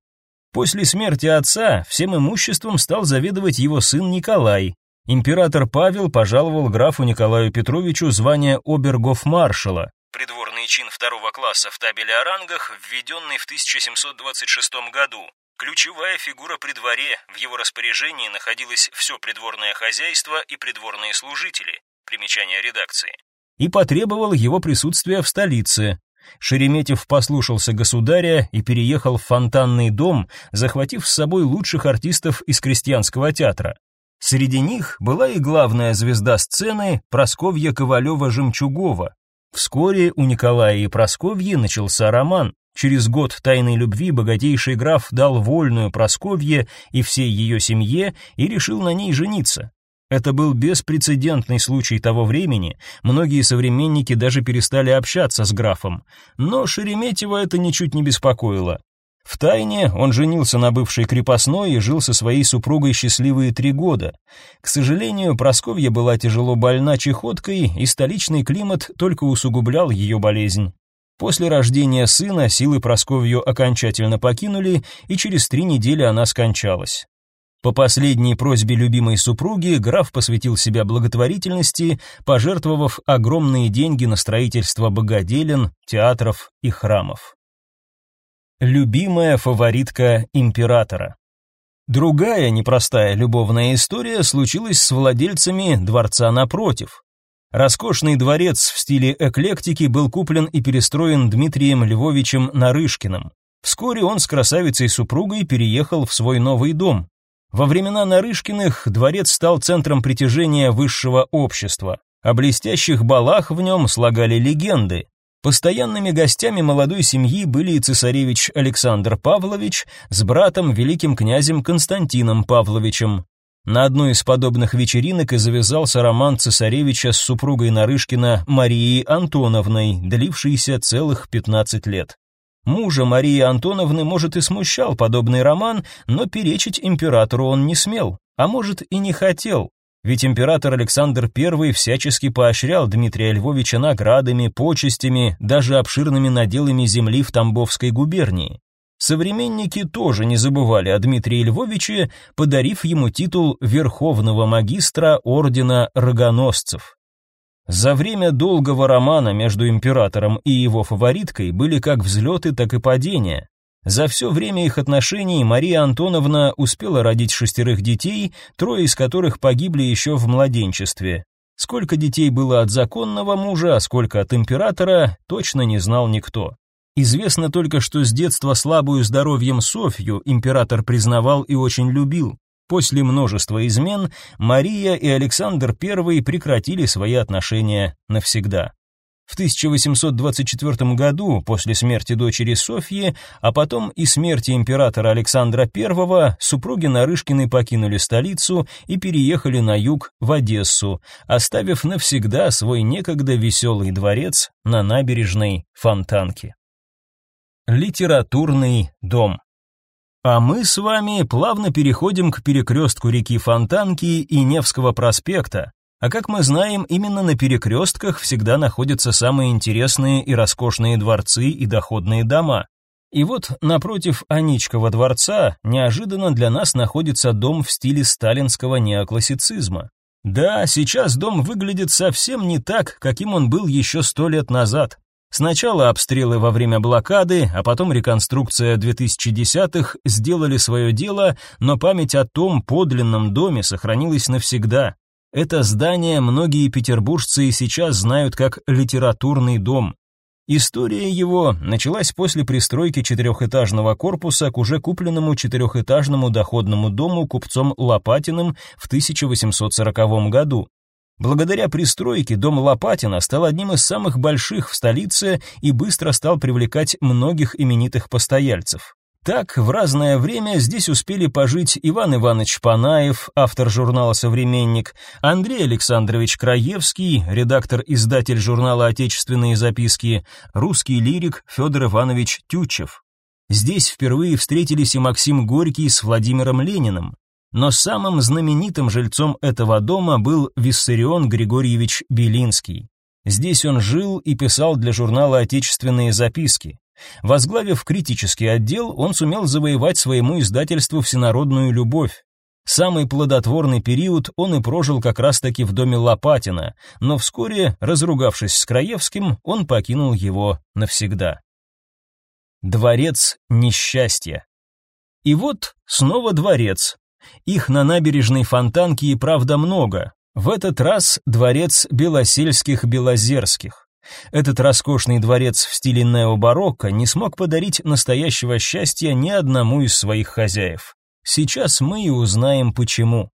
[SPEAKER 1] После смерти отца всем имуществом стал заведовать его сын Николай. Император Павел пожаловал графу Николаю Петровичу звание обергофмаршала, придворного почетный чин второго класса в табеле о рангах, введенный в 1726 году. Ключевая фигура при дворе, в его распоряжении находилось все придворное хозяйство и придворные служители, примечание редакции, и потребовал его присутствия в столице. Шереметьев послушался государя и переехал в фонтанный дом, захватив с собой лучших артистов из крестьянского театра. Среди них была и главная звезда сцены Просковья Ковалева-Жемчугова, Вскоре у Николая и Просковьи начался роман. Через год тайной любви богатейший граф дал вольную Просковье и всей ее семье и решил на ней жениться. Это был беспрецедентный случай того времени, многие современники даже перестали общаться с графом. Но Шереметьева это ничуть не беспокоило. В тайне он женился на бывшей крепостной и жил со своей супругой счастливые три года. К сожалению, Просковья была тяжело больна чехоткой, и столичный климат только усугублял ее болезнь. После рождения сына силы Просковью окончательно покинули, и через три недели она скончалась. По последней просьбе любимой супруги граф посвятил себя благотворительности, пожертвовав огромные деньги на строительство богоделен, театров и храмов. Любимая фаворитка императора. Другая непростая любовная история случилась с владельцами дворца напротив. Роскошный дворец в стиле эклектики был куплен и перестроен Дмитрием Львовичем Нарышкиным. Вскоре он с красавицей-супругой переехал в свой новый дом. Во времена Нарышкиных дворец стал центром притяжения высшего общества. О блестящих балах в нем слагали легенды. Постоянными гостями молодой семьи были и цесаревич Александр Павлович с братом великим князем Константином Павловичем. На одной из подобных вечеринок и завязался роман цесаревича с супругой Нарышкина Марией Антоновной, длившийся целых 15 лет. Мужа Марии Антоновны, может, и смущал подобный роман, но перечить императору он не смел, а может, и не хотел, ведь император Александр I всячески поощрял Дмитрия Львовича наградами, почестями, даже обширными наделами земли в Тамбовской губернии. Современники тоже не забывали о Дмитрии Львовиче, подарив ему титул Верховного магистра ордена рогоносцев. За время долгого романа между императором и его фавориткой были как взлеты, так и падения. За все время их отношений Мария Антоновна успела родить шестерых детей, трое из которых погибли еще в младенчестве. Сколько детей было от законного мужа, а сколько от императора, точно не знал никто. Известно только, что с детства слабую здоровьем Софью император признавал и очень любил. После множества измен Мария и Александр I прекратили свои отношения навсегда. В 1824 году, после смерти дочери Софьи, а потом и смерти императора Александра I, супруги Нарышкины покинули столицу и переехали на юг, в Одессу, оставив навсегда свой некогда веселый дворец на набережной Фонтанки. Литературный дом а мы с вами плавно переходим к перекрестку реки Фонтанки и Невского проспекта, а как мы знаем, именно на перекрестках всегда находятся самые интересные и роскошные дворцы и доходные дома. И вот напротив Аничкова дворца неожиданно для нас находится дом в стиле сталинского неоклассицизма. Да, сейчас дом выглядит совсем не так, каким он был еще сто лет назад. Сначала обстрелы во время блокады, а потом реконструкция 2010-х сделали свое дело, но память о том подлинном доме сохранилась навсегда. Это здание многие петербуржцы и сейчас знают как литературный дом. История его началась после пристройки четырехэтажного корпуса к уже купленному четырехэтажному доходному дому купцом Лопатиным в 1840 году. Благодаря пристройке дом Лопатина стал одним из самых больших в столице и быстро стал привлекать многих именитых постояльцев. Так, в разное время здесь успели пожить Иван Иванович Панаев, автор журнала «Современник», Андрей Александрович Краевский, редактор-издатель журнала «Отечественные записки», русский лирик Федор Иванович Тютчев. Здесь впервые встретились и Максим Горький с Владимиром Лениным. Но самым знаменитым жильцом этого дома был Виссарион Григорьевич Белинский. Здесь он жил и писал для журнала «Отечественные записки». Возглавив критический отдел, он сумел завоевать своему издательству всенародную любовь. Самый плодотворный период он и прожил как раз-таки в доме Лопатина, но вскоре, разругавшись с Краевским, он покинул его навсегда. Дворец несчастья. И вот снова дворец. Их на набережной Фонтанки и правда много. В этот раз дворец Белосельских-Белозерских. Этот роскошный дворец в стиле необарокко не смог подарить настоящего счастья ни одному из своих хозяев. Сейчас мы и узнаем почему.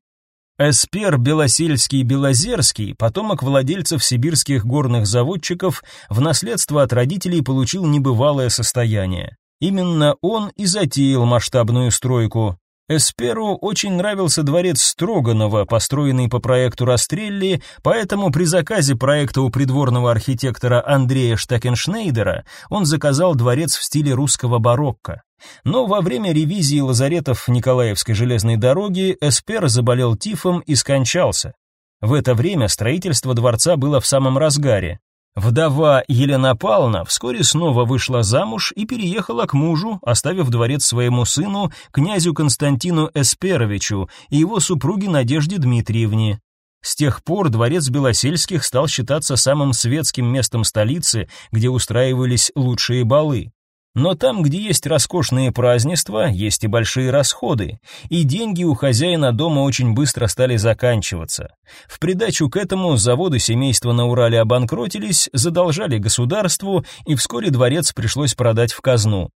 [SPEAKER 1] Эспер Белосельский-Белозерский, потомок владельцев сибирских горных заводчиков, в наследство от родителей получил небывалое состояние. Именно он и затеял масштабную стройку. Эсперу очень нравился дворец Строганова, построенный по проекту Растрелли, поэтому при заказе проекта у придворного архитектора Андрея Штекеншнейдера он заказал дворец в стиле русского барокко. Но во время ревизии лазаретов Николаевской железной дороги Эспер заболел тифом и скончался. В это время строительство дворца было в самом разгаре. Вдова Елена Павловна вскоре снова вышла замуж и переехала к мужу, оставив дворец своему сыну, князю Константину Эсперовичу и его супруге Надежде Дмитриевне. С тех пор дворец Белосельских стал считаться самым светским местом столицы, где устраивались лучшие балы. Но там, где есть роскошные празднества, есть и большие расходы, и деньги у хозяина дома очень быстро стали заканчиваться. В придачу к этому заводы семейства на Урале обанкротились, задолжали государству, и вскоре дворец пришлось продать в казну.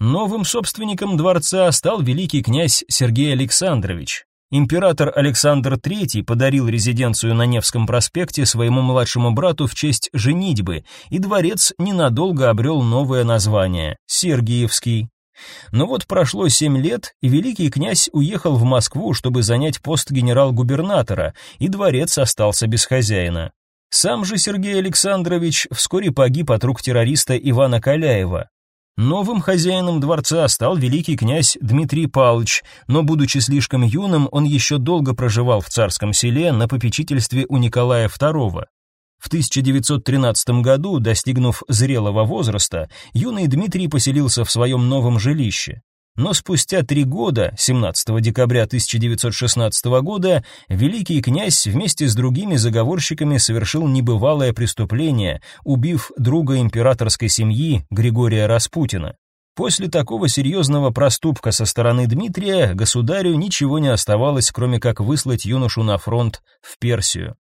[SPEAKER 1] Новым собственником дворца стал великий князь Сергей Александрович. Император Александр III подарил резиденцию на Невском проспекте своему младшему брату в честь женитьбы, и дворец ненадолго обрел новое название – Сергиевский. Но вот прошло семь лет, и великий князь уехал в Москву, чтобы занять пост генерал-губернатора, и дворец остался без хозяина. Сам же Сергей Александрович вскоре погиб от рук террориста Ивана Каляева. Новым хозяином дворца стал великий князь Дмитрий Павлович, но, будучи слишком юным, он еще долго проживал в царском селе на попечительстве у Николая II. В 1913 году, достигнув зрелого возраста, юный Дмитрий поселился в своем новом жилище. Но спустя три года, 17 декабря 1916 года, великий князь вместе с другими заговорщиками совершил небывалое преступление, убив друга императорской семьи Григория Распутина. После такого серьезного проступка со стороны Дмитрия государю ничего не оставалось, кроме как выслать юношу на фронт в Персию.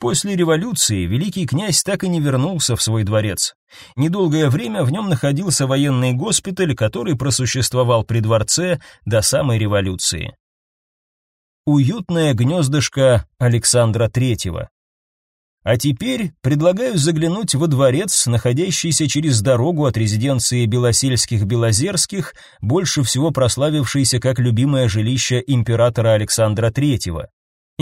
[SPEAKER 1] После революции великий князь так и не вернулся в свой дворец. Недолгое время в нем находился военный госпиталь, который просуществовал при дворце до самой революции. Уютное гнездышко Александра Третьего. А теперь предлагаю заглянуть во дворец, находящийся через дорогу от резиденции Белосельских-Белозерских, больше всего прославившийся как любимое жилище императора Александра III.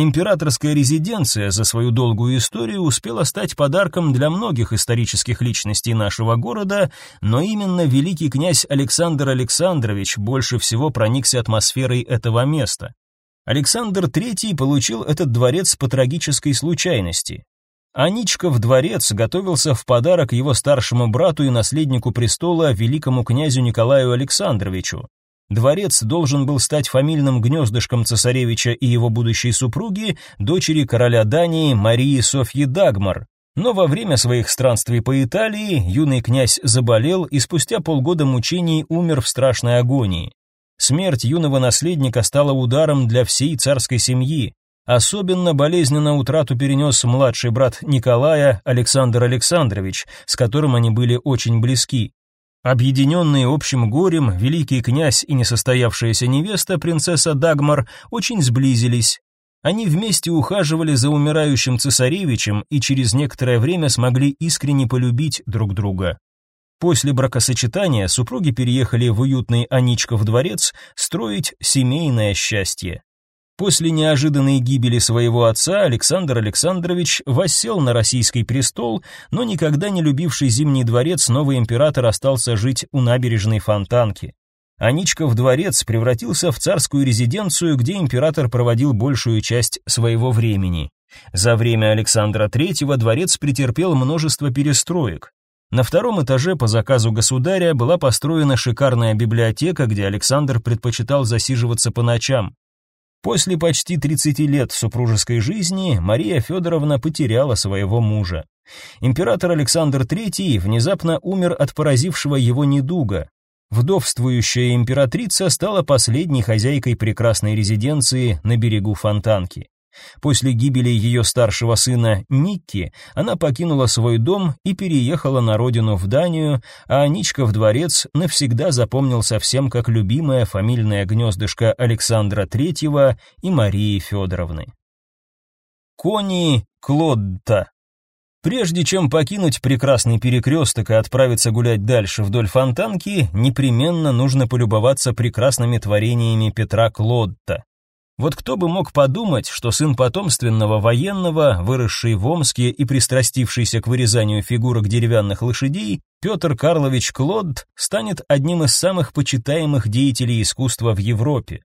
[SPEAKER 1] Императорская резиденция за свою долгую историю успела стать подарком для многих исторических личностей нашего города, но именно великий князь Александр Александрович больше всего проникся атмосферой этого места. Александр III получил этот дворец по трагической случайности. Аничков дворец готовился в подарок его старшему брату и наследнику престола великому князю Николаю Александровичу. Дворец должен был стать фамильным гнездышком цесаревича и его будущей супруги, дочери короля Дании Марии Софьи Дагмар. Но во время своих странствий по Италии юный князь заболел и спустя полгода мучений умер в страшной агонии. Смерть юного наследника стала ударом для всей царской семьи. Особенно болезненно утрату перенес младший брат Николая, Александр Александрович, с которым они были очень близки. Объединенные общим горем, великий князь и несостоявшаяся невеста принцесса Дагмар очень сблизились. Они вместе ухаживали за умирающим цесаревичем и через некоторое время смогли искренне полюбить друг друга. После бракосочетания супруги переехали в уютный Аничков дворец строить семейное счастье. После неожиданной гибели своего отца Александр Александрович воссел на российский престол, но никогда не любивший Зимний дворец новый император остался жить у набережной Фонтанки. Аничков дворец превратился в царскую резиденцию, где император проводил большую часть своего времени. За время Александра III дворец претерпел множество перестроек. На втором этаже по заказу государя была построена шикарная библиотека, где Александр предпочитал засиживаться по ночам. После почти 30 лет супружеской жизни Мария Федоровна потеряла своего мужа. Император Александр III внезапно умер от поразившего его недуга. Вдовствующая императрица стала последней хозяйкой прекрасной резиденции на берегу Фонтанки. После гибели ее старшего сына Никки она покинула свой дом и переехала на родину в Данию, а Ничка в дворец навсегда запомнил совсем как любимое фамильное гнездышко Александра III и Марии Федоровны. Кони Клодта Прежде чем покинуть прекрасный перекресток и отправиться гулять дальше вдоль фонтанки, непременно нужно полюбоваться прекрасными творениями Петра Клодта. Вот кто бы мог подумать, что сын потомственного военного, выросший в Омске и пристрастившийся к вырезанию фигурок деревянных лошадей, Петр Карлович Клод станет одним из самых почитаемых деятелей искусства в Европе.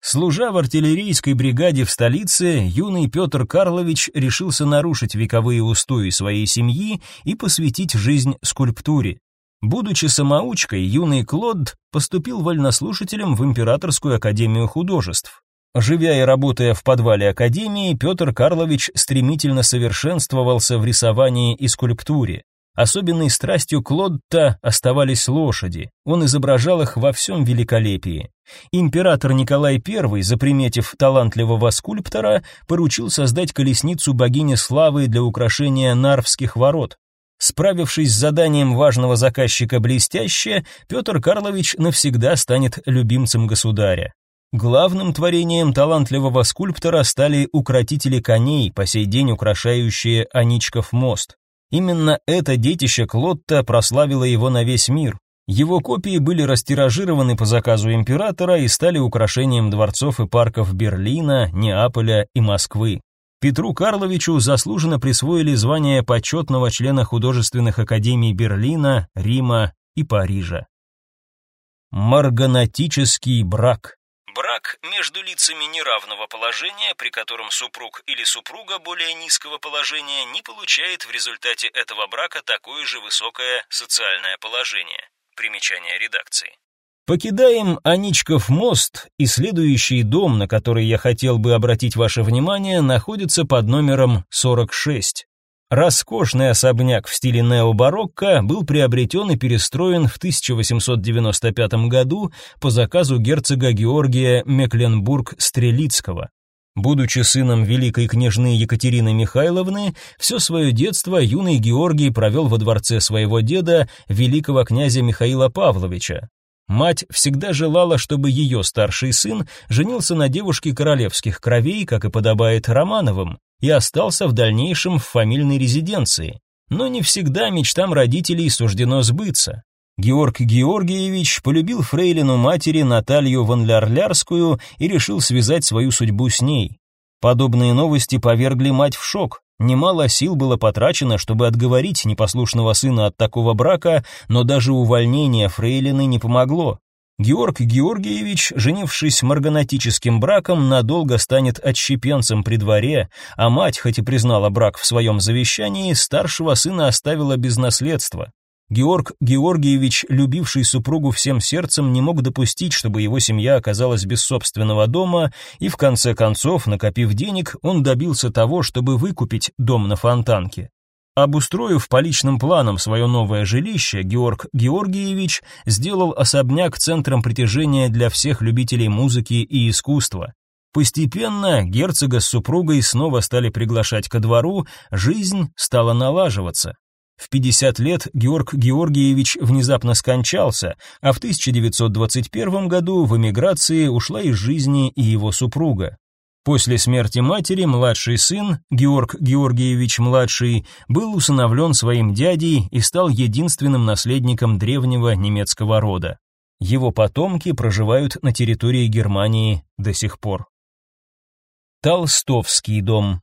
[SPEAKER 1] Служа в артиллерийской бригаде в столице, юный Петр Карлович решился нарушить вековые устои своей семьи и посвятить жизнь скульптуре. Будучи самоучкой, юный Клод поступил вольнослушателем в Императорскую академию художеств. Живя и работая в подвале академии, Петр Карлович стремительно совершенствовался в рисовании и скульптуре. Особенной страстью Клодта оставались лошади. Он изображал их во всем великолепии. Император Николай I, заприметив талантливого скульптора, поручил создать колесницу богини славы для украшения Нарвских ворот. Справившись с заданием важного заказчика блестяще, Петр Карлович навсегда станет любимцем государя. Главным творением талантливого скульптора стали укротители коней, по сей день украшающие Аничков мост. Именно это детище Клотта прославило его на весь мир. Его копии были растиражированы по заказу императора и стали украшением дворцов и парков Берлина, Неаполя и Москвы. Петру Карловичу заслуженно присвоили звание почетного члена художественных академий Берлина, Рима и Парижа. Марганатический брак
[SPEAKER 2] Брак между лицами неравного положения, при котором супруг или супруга более низкого положения не получает в результате этого брака такое же высокое социальное положение. Примечание редакции.
[SPEAKER 1] Покидаем Аничков мост, и следующий дом, на который я хотел бы обратить ваше внимание, находится под номером 46. Роскошный особняк в стиле необарокко был приобретен и перестроен в 1895 году по заказу герцога Георгия Мекленбург-Стрелицкого. Будучи сыном великой княжны Екатерины Михайловны, все свое детство юный Георгий провел во дворце своего деда, великого князя Михаила Павловича. Мать всегда желала, чтобы ее старший сын женился на девушке королевских кровей, как и подобает Романовым и остался в дальнейшем в фамильной резиденции. Но не всегда мечтам родителей суждено сбыться. Георг Георгиевич полюбил фрейлину матери Наталью Ванлярлярскую и решил связать свою судьбу с ней. Подобные новости повергли мать в шок. Немало сил было потрачено, чтобы отговорить непослушного сына от такого брака, но даже увольнение фрейлины не помогло. Георг Георгиевич, женившись марганатическим браком, надолго станет отщепенцем при дворе, а мать, хоть и признала брак в своем завещании, старшего сына оставила без наследства. Георг Георгиевич, любивший супругу всем сердцем, не мог допустить, чтобы его семья оказалась без собственного дома, и в конце концов, накопив денег, он добился того, чтобы выкупить дом на Фонтанке. Обустроив по личным планам свое новое жилище, Георг Георгиевич сделал особняк центром притяжения для всех любителей музыки и искусства. Постепенно герцога с супругой снова стали приглашать ко двору, жизнь стала налаживаться. В 50 лет Георг Георгиевич внезапно скончался, а в 1921 году в эмиграции ушла из жизни и его супруга. После смерти матери младший сын, Георг Георгиевич-младший, был усыновлен своим дядей и стал единственным наследником древнего немецкого рода. Его потомки проживают на территории Германии до сих пор. Толстовский дом.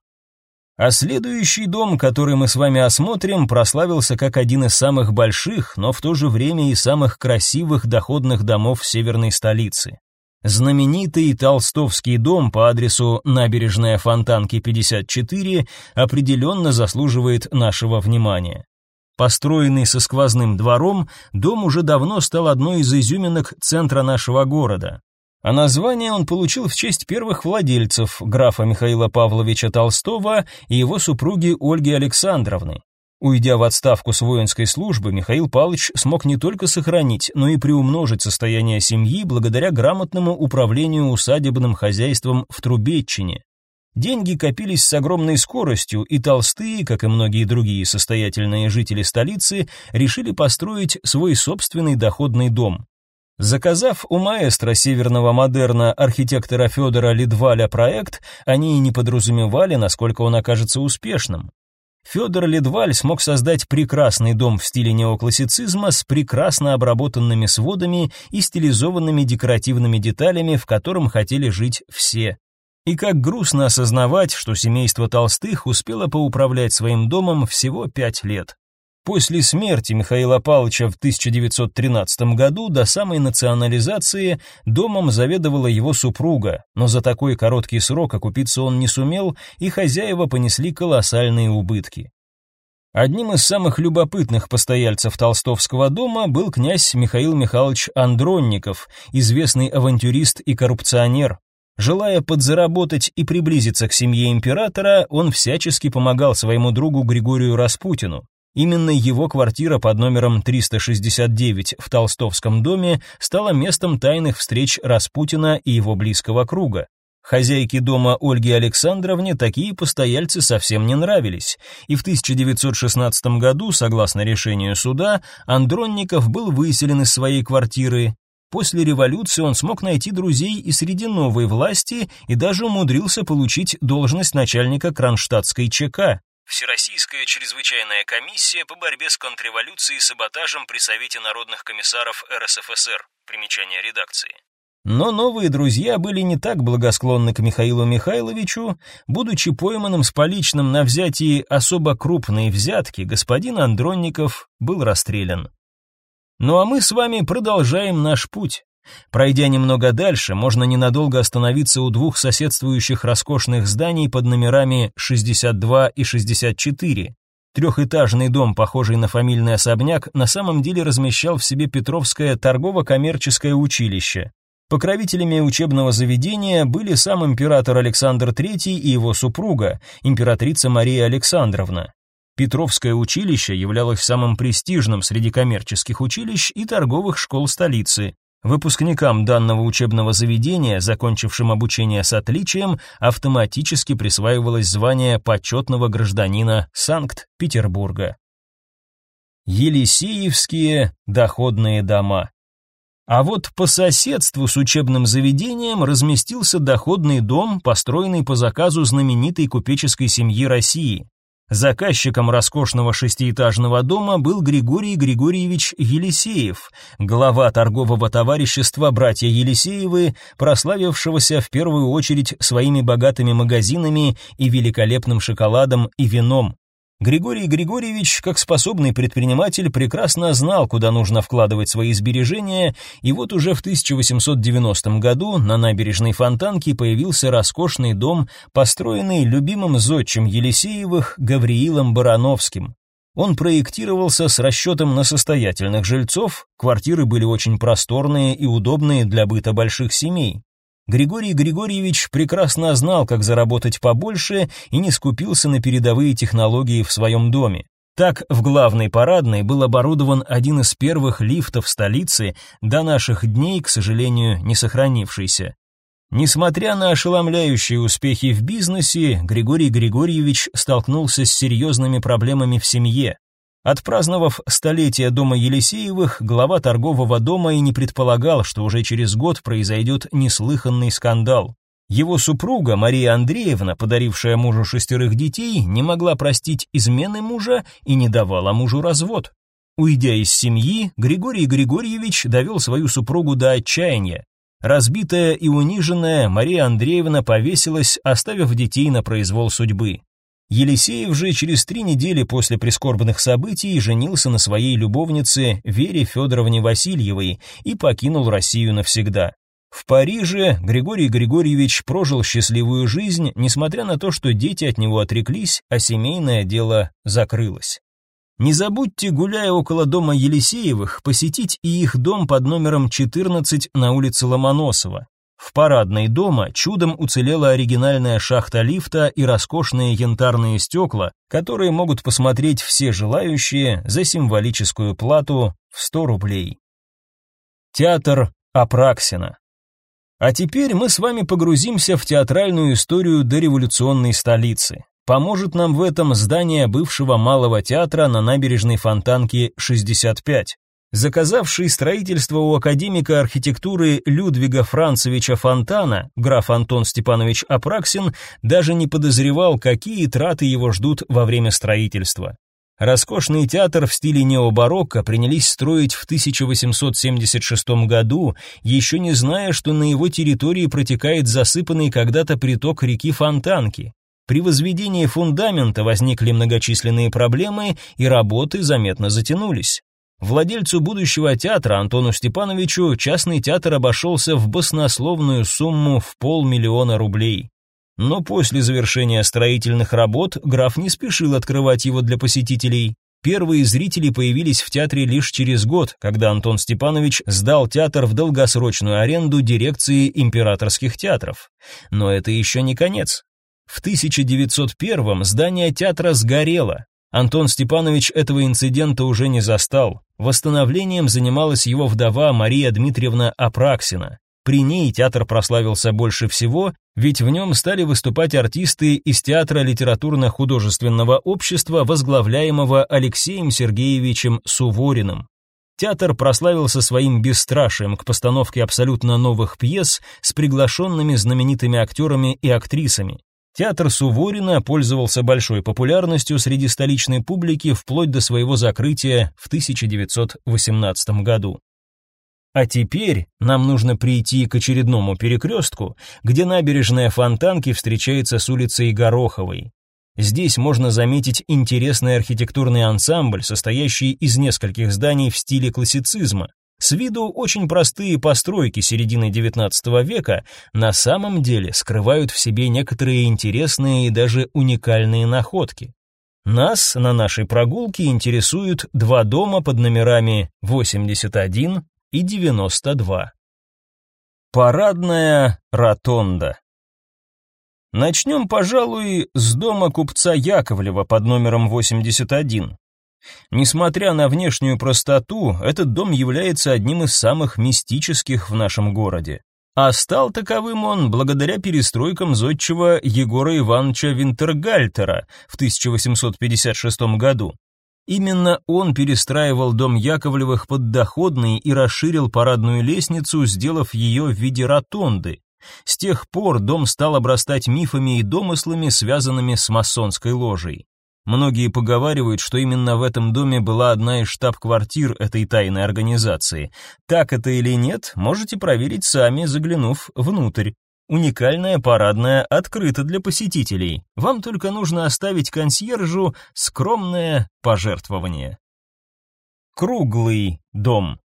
[SPEAKER 1] А следующий дом, который мы с вами осмотрим, прославился как один из самых больших, но в то же время и самых красивых доходных домов северной столицы. Знаменитый Толстовский дом по адресу Набережная Фонтанки 54 определенно заслуживает нашего внимания. Построенный со сквозным двором, дом уже давно стал одной из изюминок центра нашего города. А название он получил в честь первых владельцев, графа Михаила Павловича Толстого и его супруги Ольги Александровны. Уйдя в отставку с воинской службы, Михаил Палыч смог не только сохранить, но и приумножить состояние семьи благодаря грамотному управлению усадебным хозяйством в Трубеччине. Деньги копились с огромной скоростью, и толстые, как и многие другие состоятельные жители столицы, решили построить свой собственный доходный дом. Заказав у маэстро северного модерна архитектора Федора Ледваля проект, они и не подразумевали, насколько он окажется успешным. Федор Ледваль смог создать прекрасный дом в стиле неоклассицизма с прекрасно обработанными сводами и стилизованными декоративными деталями, в котором хотели жить все. И как грустно осознавать, что семейство Толстых успело поуправлять своим домом всего пять лет. После смерти Михаила Павловича в 1913 году до самой национализации домом заведовала его супруга, но за такой короткий срок окупиться он не сумел, и хозяева понесли колоссальные убытки. Одним из самых любопытных постояльцев Толстовского дома был князь Михаил Михайлович Андронников, известный авантюрист и коррупционер. Желая подзаработать и приблизиться к семье императора, он всячески помогал своему другу Григорию Распутину. Именно его квартира под номером 369 в Толстовском доме стала местом тайных встреч Распутина и его близкого круга. Хозяйке дома Ольге Александровне такие постояльцы совсем не нравились, и в 1916 году, согласно решению суда, Андронников был выселен из своей квартиры. После революции он смог найти друзей и среди новой власти и даже умудрился получить должность начальника Кронштадтской ЧК.
[SPEAKER 2] Всероссийская чрезвычайная комиссия по борьбе с контрреволюцией и саботажем при Совете народных комиссаров РСФСР. Примечание редакции.
[SPEAKER 1] Но новые друзья были не так благосклонны к Михаилу Михайловичу, будучи пойманным с поличным на взятии особо крупные взятки, господин Андронников был расстрелян. Ну а мы с вами продолжаем наш путь. Пройдя немного дальше, можно ненадолго остановиться у двух соседствующих роскошных зданий под номерами 62 и 64. Трехэтажный дом, похожий на фамильный особняк, на самом деле размещал в себе Петровское торгово-коммерческое училище. Покровителями учебного заведения были сам император Александр III и его супруга, императрица Мария Александровна. Петровское училище являлось самым престижным среди коммерческих училищ и торговых школ столицы. Выпускникам данного учебного заведения, закончившим обучение с отличием, автоматически присваивалось звание почетного гражданина Санкт-Петербурга. Елисеевские доходные дома. А вот по соседству с учебным заведением разместился доходный дом, построенный по заказу знаменитой купеческой семьи России. Заказчиком роскошного шестиэтажного дома был Григорий Григорьевич Елисеев, глава торгового товарищества «Братья Елисеевы», прославившегося в первую очередь своими богатыми магазинами и великолепным шоколадом и вином. Григорий Григорьевич, как способный предприниматель, прекрасно знал, куда нужно вкладывать свои сбережения, и вот уже в 1890 году на набережной Фонтанки появился роскошный дом, построенный любимым зодчим Елисеевых Гавриилом Барановским. Он проектировался с расчетом на состоятельных жильцов, квартиры были очень просторные и удобные для быта больших семей. Григорий Григорьевич прекрасно знал, как заработать побольше и не скупился на передовые технологии в своем доме. Так в главной парадной был оборудован один из первых лифтов столицы, до наших дней, к сожалению, не сохранившийся. Несмотря на ошеломляющие успехи в бизнесе, Григорий Григорьевич столкнулся с серьезными проблемами в семье. Отпраздновав столетие дома Елисеевых, глава торгового дома и не предполагал, что уже через год произойдет неслыханный скандал. Его супруга Мария Андреевна, подарившая мужу шестерых детей, не могла простить измены мужа и не давала мужу развод. Уйдя из семьи, Григорий Григорьевич довел свою супругу до отчаяния. Разбитая и униженная, Мария Андреевна повесилась, оставив детей на произвол судьбы. Елисеев же через три недели после прискорбных событий женился на своей любовнице Вере Федоровне Васильевой и покинул Россию навсегда. В Париже Григорий Григорьевич прожил счастливую жизнь, несмотря на то, что дети от него отреклись, а семейное дело закрылось. Не забудьте, гуляя около дома Елисеевых, посетить и их дом под номером 14 на улице Ломоносова. В парадной дома чудом уцелела оригинальная шахта лифта и роскошные янтарные стекла, которые могут посмотреть все желающие за символическую плату в 100 рублей. Театр Апраксина. А теперь мы с вами погрузимся в театральную историю дореволюционной столицы. Поможет нам в этом здание бывшего Малого театра на набережной Фонтанки 65 заказавший строительство у академика архитектуры Людвига Францевича Фонтана, граф Антон Степанович Апраксин, даже не подозревал, какие траты его ждут во время строительства. Роскошный театр в стиле необарокко принялись строить в 1876 году, еще не зная, что на его территории протекает засыпанный когда-то приток реки Фонтанки. При возведении фундамента возникли многочисленные проблемы, и работы заметно затянулись. Владельцу будущего театра Антону Степановичу частный театр обошелся в баснословную сумму в полмиллиона рублей. Но после завершения строительных работ граф не спешил открывать его для посетителей. Первые зрители появились в театре лишь через год, когда Антон Степанович сдал театр в долгосрочную аренду дирекции императорских театров. Но это еще не конец. В 1901 здание театра сгорело, Антон Степанович этого инцидента уже не застал. Восстановлением занималась его вдова Мария Дмитриевна Апраксина. При ней театр прославился больше всего, ведь в нем стали выступать артисты из театра литературно-художественного общества, возглавляемого Алексеем Сергеевичем Сувориным. Театр прославился своим бесстрашием к постановке абсолютно новых пьес с приглашенными знаменитыми актерами и актрисами. Театр Суворина пользовался большой популярностью среди столичной публики вплоть до своего закрытия в 1918 году. А теперь нам нужно прийти к очередному перекрестку, где набережная Фонтанки встречается с улицей Гороховой. Здесь можно заметить интересный архитектурный ансамбль, состоящий из нескольких зданий в стиле классицизма, с виду очень простые постройки середины XIX века на самом деле скрывают в себе некоторые интересные и даже уникальные находки. Нас на нашей прогулке интересуют два дома под номерами 81 и 92. Парадная ротонда. Начнем, пожалуй, с дома купца Яковлева под номером 81, Несмотря на внешнюю простоту, этот дом является одним из самых мистических в нашем городе. А стал таковым он благодаря перестройкам зодчего Егора Ивановича Винтергальтера в 1856 году. Именно он перестраивал дом Яковлевых под доходный и расширил парадную лестницу, сделав ее в виде ротонды. С тех пор дом стал обрастать мифами и домыслами, связанными с масонской ложей. Многие поговаривают, что именно в этом доме была одна из штаб-квартир этой тайной организации. Так это или нет, можете проверить сами, заглянув внутрь. Уникальная парадная открыта для посетителей. Вам только нужно оставить консьержу скромное пожертвование. Круглый дом.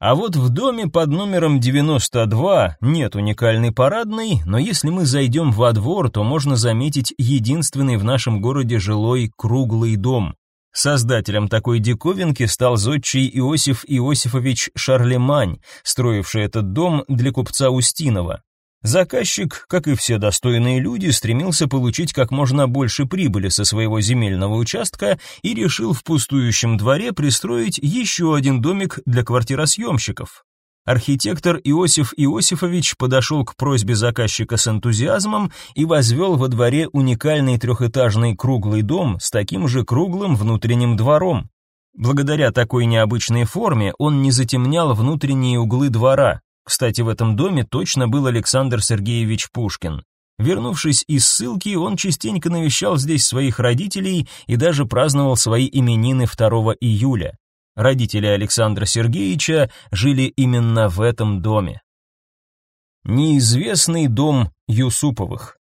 [SPEAKER 1] А вот в доме под номером 92 нет уникальной парадной, но если мы зайдем во двор, то можно заметить единственный в нашем городе жилой круглый дом. Создателем такой диковинки стал зодчий Иосиф Иосифович Шарлемань, строивший этот дом для купца Устинова. Заказчик, как и все достойные люди, стремился получить как можно больше прибыли со своего земельного участка и решил в пустующем дворе пристроить еще один домик для квартиросъемщиков. Архитектор Иосиф Иосифович подошел к просьбе заказчика с энтузиазмом и возвел во дворе уникальный трехэтажный круглый дом с таким же круглым внутренним двором. Благодаря такой необычной форме он не затемнял внутренние углы двора, кстати, в этом доме точно был Александр Сергеевич Пушкин. Вернувшись из ссылки, он частенько навещал здесь своих родителей и даже праздновал свои именины 2 июля. Родители Александра Сергеевича жили именно в этом доме. Неизвестный дом Юсуповых.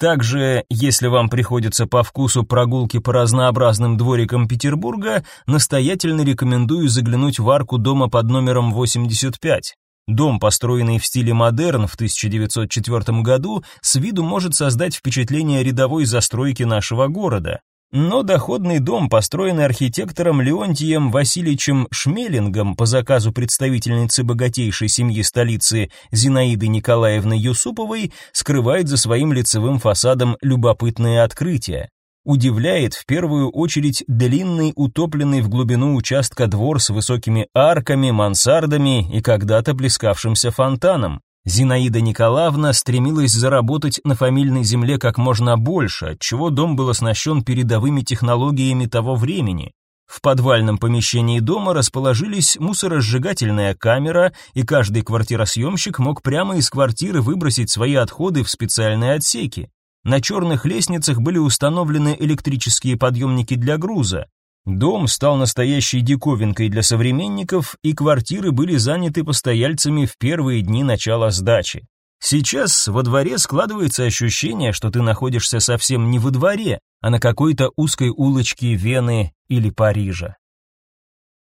[SPEAKER 1] Также, если вам приходится по вкусу прогулки по разнообразным дворикам Петербурга, настоятельно рекомендую заглянуть в арку дома под номером 85. Дом, построенный в стиле модерн в 1904 году, с виду может создать впечатление рядовой застройки нашего города. Но доходный дом, построенный архитектором Леонтием Васильевичем Шмелингом по заказу представительницы богатейшей семьи столицы Зинаиды Николаевны Юсуповой, скрывает за своим лицевым фасадом любопытные открытия удивляет в первую очередь длинный, утопленный в глубину участка двор с высокими арками, мансардами и когда-то блескавшимся фонтаном. Зинаида Николаевна стремилась заработать на фамильной земле как можно больше, отчего дом был оснащен передовыми технологиями того времени. В подвальном помещении дома расположились мусоросжигательная камера, и каждый квартиросъемщик мог прямо из квартиры выбросить свои отходы в специальные отсеки. На черных лестницах были установлены электрические подъемники для груза. Дом стал настоящей диковинкой для современников, и квартиры были заняты постояльцами в первые дни начала сдачи. Сейчас во дворе складывается ощущение, что ты находишься совсем не во дворе, а на какой-то узкой улочке Вены или Парижа.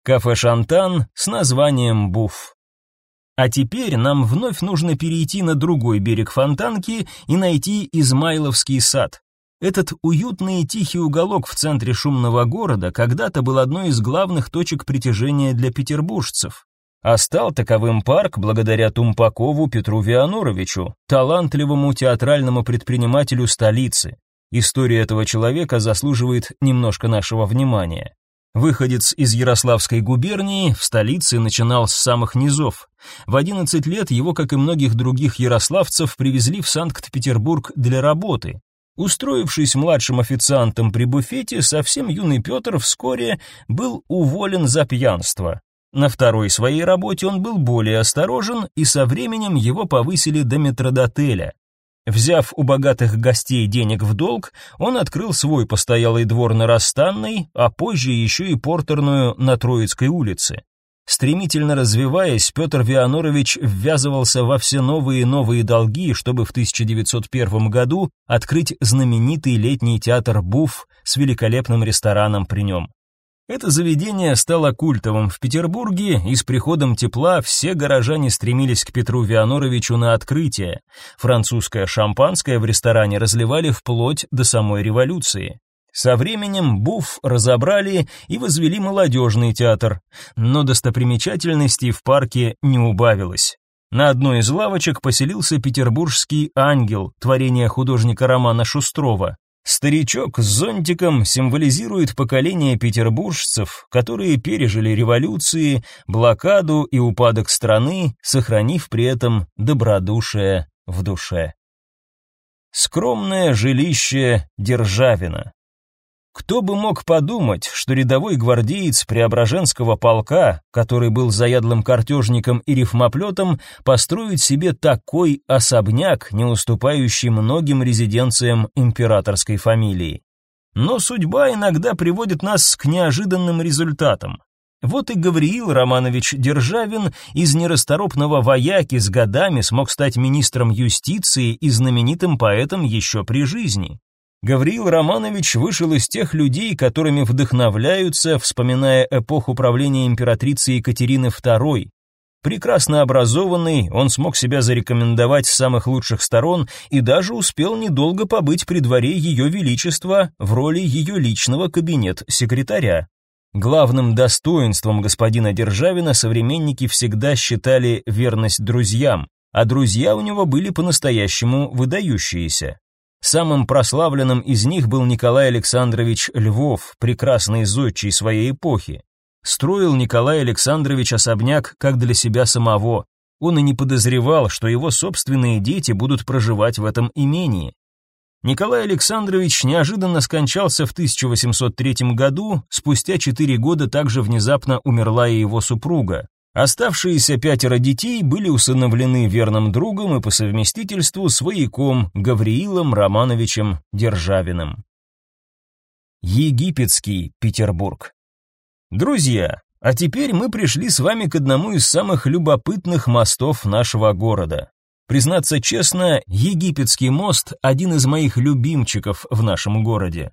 [SPEAKER 1] Кафе Шантан с названием Буф. А теперь нам вновь нужно перейти на другой берег Фонтанки и найти Измайловский сад. Этот уютный и тихий уголок в центре шумного города когда-то был одной из главных точек притяжения для петербуржцев. А стал таковым парк благодаря Тумпакову Петру Вианоровичу, талантливому театральному предпринимателю столицы. История этого человека заслуживает немножко нашего внимания. Выходец из Ярославской губернии, в столице начинал с самых низов. В 11 лет его, как и многих других ярославцев, привезли в Санкт-Петербург для работы. Устроившись младшим официантом при буфете, совсем юный Петр вскоре был уволен за пьянство. На второй своей работе он был более осторожен, и со временем его повысили до метродотеля. Взяв у богатых гостей денег в долг, он открыл свой постоялый двор на Растанной, а позже еще и портерную на Троицкой улице. Стремительно развиваясь, Петр Вианорович ввязывался во все новые и новые долги, чтобы в 1901 году открыть знаменитый летний театр «Буф» с великолепным рестораном при нем. Это заведение стало культовым в Петербурге, и с приходом тепла все горожане стремились к Петру Вианоровичу на открытие. Французское шампанское в ресторане разливали вплоть до самой революции. Со временем Буф разобрали и возвели молодежный театр, но достопримечательностей в парке не убавилось. На одной из лавочек поселился петербургский ангел, творение художника Романа Шустрова. Старичок с зонтиком символизирует поколение петербуржцев, которые пережили революции, блокаду и упадок страны, сохранив при этом добродушие в душе. Скромное жилище Державина. Кто бы мог подумать, что рядовой гвардеец Преображенского полка, который был заядлым картежником и рифмоплетом, построит себе такой особняк, не уступающий многим резиденциям императорской фамилии. Но судьба иногда приводит нас к неожиданным результатам. Вот и Гавриил Романович Державин из нерасторопного вояки с годами смог стать министром юстиции и знаменитым поэтом еще при жизни. Гавриил Романович вышел из тех людей, которыми вдохновляются, вспоминая эпоху правления императрицы Екатерины II. Прекрасно образованный, он смог себя зарекомендовать с самых лучших сторон и даже успел недолго побыть при дворе Ее Величества в роли ее личного кабинет-секретаря. Главным достоинством господина Державина современники всегда считали верность друзьям, а друзья у него были по-настоящему выдающиеся. Самым прославленным из них был Николай Александрович Львов, прекрасный зодчий своей эпохи. Строил Николай Александрович особняк как для себя самого. Он и не подозревал, что его собственные дети будут проживать в этом имении. Николай Александрович неожиданно скончался в 1803 году, спустя 4 года также внезапно умерла и его супруга. Оставшиеся пятеро детей были усыновлены верным другом и по совместительству свояком Гавриилом Романовичем Державиным. Египетский Петербург. Друзья, а теперь мы пришли с вами к одному из самых любопытных мостов нашего города. Признаться честно, Египетский мост – один из моих любимчиков в нашем городе.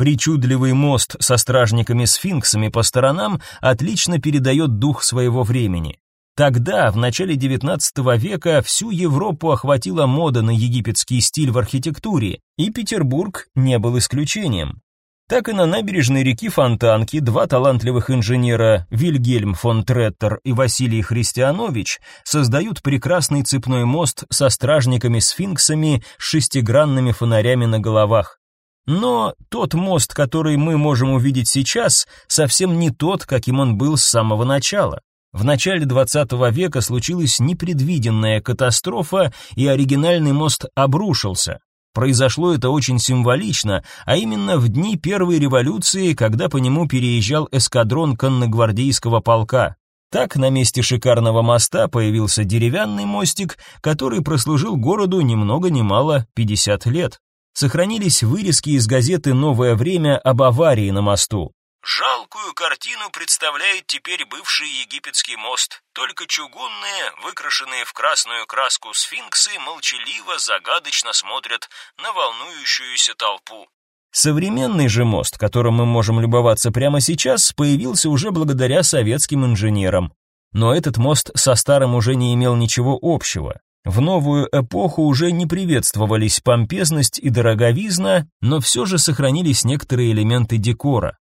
[SPEAKER 1] Причудливый мост со стражниками-сфинксами по сторонам отлично передает дух своего времени. Тогда, в начале XIX века, всю Европу охватила мода на египетский стиль в архитектуре, и Петербург не был исключением. Так и на набережной реки Фонтанки два талантливых инженера Вильгельм фон Треттер и Василий Христианович создают прекрасный цепной мост со стражниками-сфинксами с шестигранными фонарями на головах. Но тот мост, который мы можем увидеть сейчас, совсем не тот, каким он был с самого начала. В начале 20 века случилась непредвиденная катастрофа, и оригинальный мост обрушился. Произошло это очень символично, а именно в дни первой революции, когда по нему переезжал эскадрон конногвардейского полка. Так на месте шикарного моста появился деревянный мостик, который прослужил городу немного немало ни 50 лет сохранились вырезки из газеты «Новое время» об аварии на мосту.
[SPEAKER 2] Жалкую картину представляет теперь бывший египетский мост. Только чугунные, выкрашенные в красную краску сфинксы молчаливо, загадочно смотрят на волнующуюся толпу.
[SPEAKER 1] Современный же мост, которым мы можем любоваться прямо сейчас, появился уже благодаря советским инженерам. Но этот мост со старым уже не имел ничего общего. В новую эпоху уже не приветствовались помпезность и дороговизна, но все же сохранились некоторые элементы декора.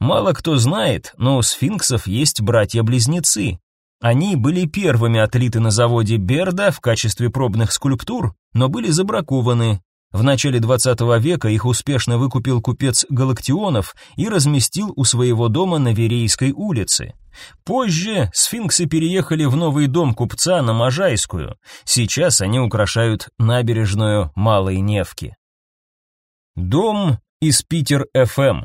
[SPEAKER 1] Мало кто знает, но у сфинксов есть братья-близнецы. Они были первыми отлиты на заводе Берда в качестве пробных скульптур, но были забракованы. В начале 20 века их успешно выкупил купец Галактионов и разместил у своего дома на Верейской улице. Позже сфинксы переехали в новый дом купца на Можайскую. Сейчас они украшают набережную Малой Невки. Дом из Питер-ФМ.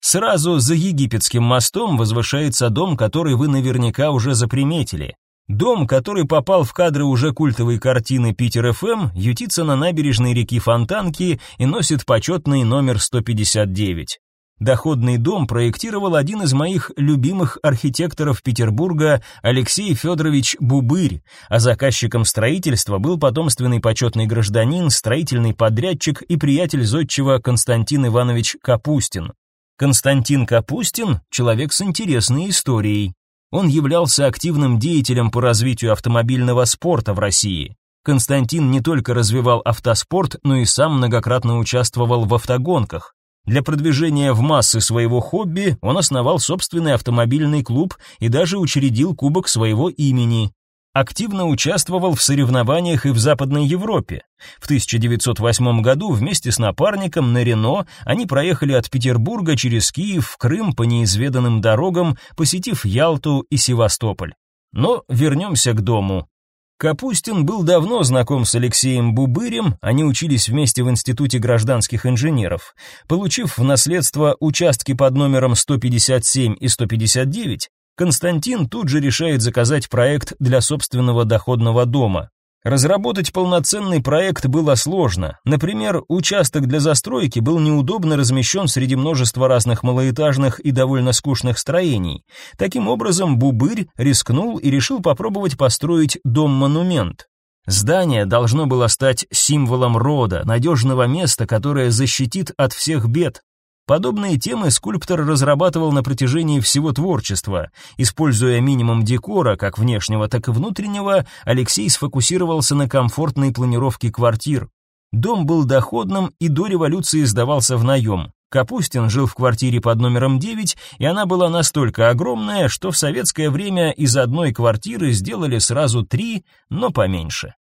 [SPEAKER 1] Сразу за египетским мостом возвышается дом, который вы наверняка уже заприметили. Дом, который попал в кадры уже культовой картины Питер-ФМ, ютится на набережной реки Фонтанки и носит почетный номер 159 доходный дом проектировал один из моих любимых архитекторов Петербурга Алексей Федорович Бубырь, а заказчиком строительства был потомственный почетный гражданин, строительный подрядчик и приятель зодчего Константин Иванович Капустин. Константин Капустин – человек с интересной историей. Он являлся активным деятелем по развитию автомобильного спорта в России. Константин не только развивал автоспорт, но и сам многократно участвовал в автогонках. Для продвижения в массы своего хобби он основал собственный автомобильный клуб и даже учредил кубок своего имени. Активно участвовал в соревнованиях и в Западной Европе. В 1908 году вместе с напарником на Рено они проехали от Петербурга через Киев в Крым по неизведанным дорогам, посетив Ялту и Севастополь. Но вернемся к дому. Капустин был давно знаком с Алексеем Бубырем, они учились вместе в Институте гражданских инженеров. Получив в наследство участки под номером 157 и 159, Константин тут же решает заказать проект для собственного доходного дома. Разработать полноценный проект было сложно. Например, участок для застройки был неудобно размещен среди множества разных малоэтажных и довольно скучных строений. Таким образом, Бубырь рискнул и решил попробовать построить дом-монумент. Здание должно было стать символом рода, надежного места, которое защитит от всех бед. Подобные темы скульптор разрабатывал на протяжении всего творчества. Используя минимум декора, как внешнего, так и внутреннего, Алексей сфокусировался на комфортной планировке квартир. Дом был доходным и до революции сдавался в наем. Капустин жил в квартире под номером 9, и она была настолько огромная, что в советское время из одной квартиры сделали сразу три, но поменьше.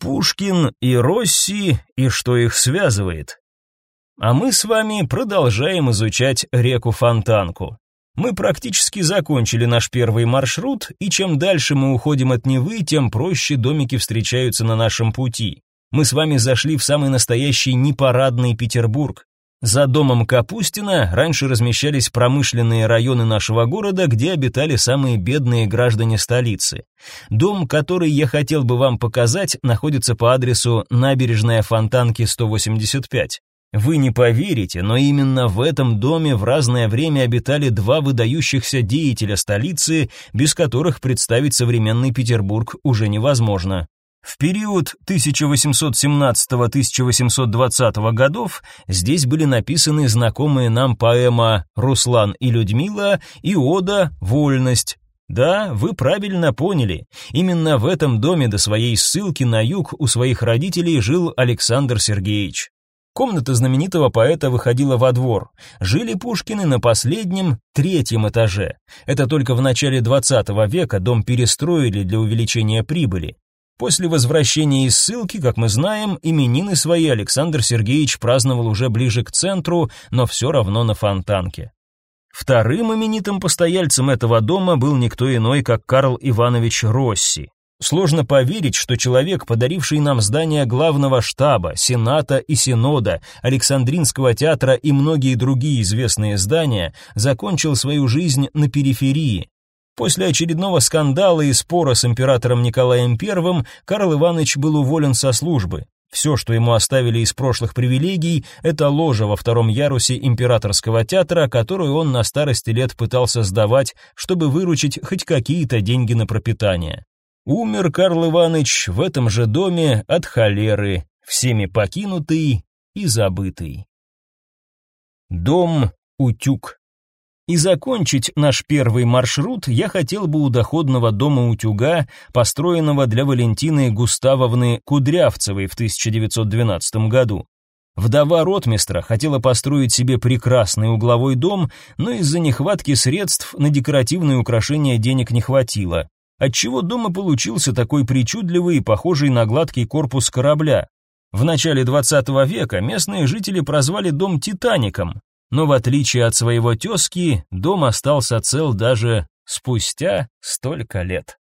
[SPEAKER 1] Пушкин и Росси, и что их связывает? А мы с вами продолжаем изучать реку Фонтанку. Мы практически закончили наш первый маршрут, и чем дальше мы уходим от Невы, тем проще домики встречаются на нашем пути. Мы с вами зашли в самый настоящий непарадный Петербург. За домом Капустина раньше размещались промышленные районы нашего города, где обитали самые бедные граждане столицы. Дом, который я хотел бы вам показать, находится по адресу Набережная Фонтанки 185. Вы не поверите, но именно в этом доме в разное время обитали два выдающихся деятеля столицы, без которых представить современный Петербург уже невозможно. В период 1817-1820 годов здесь были написаны знакомые нам поэма «Руслан и Людмила» и ода «Вольность», да, вы правильно поняли. Именно в этом доме до своей ссылки на юг у своих родителей жил Александр Сергеевич. Комната знаменитого поэта выходила во двор. Жили Пушкины на последнем, третьем этаже. Это только в начале XX века дом перестроили для увеличения прибыли. После возвращения из ссылки, как мы знаем, именины свои Александр Сергеевич праздновал уже ближе к центру, но все равно на фонтанке. Вторым именитым постояльцем этого дома был никто иной, как Карл Иванович Росси. Сложно поверить, что человек, подаривший нам здания главного штаба, сената и синода, Александринского театра и многие другие известные здания, закончил свою жизнь на периферии. После очередного скандала и спора с императором Николаем I Карл Иванович был уволен со службы. Все, что ему оставили из прошлых привилегий, это ложа во втором ярусе императорского театра, которую он на старости лет пытался сдавать, чтобы выручить хоть какие-то деньги на пропитание. Умер Карл Иванович в этом же доме от холеры, всеми покинутый и забытый. Дом «Утюг». И закончить наш первый маршрут я хотел бы у доходного дома «Утюга», построенного для Валентины Густавовны Кудрявцевой в 1912 году. Вдова ротмистра хотела построить себе прекрасный угловой дом, но из-за нехватки средств на декоративные украшения денег не хватило отчего дома получился такой причудливый, похожий на гладкий корпус корабля. В начале 20 века местные жители прозвали дом Титаником, но в отличие от своего тезки, дом остался цел даже спустя столько лет.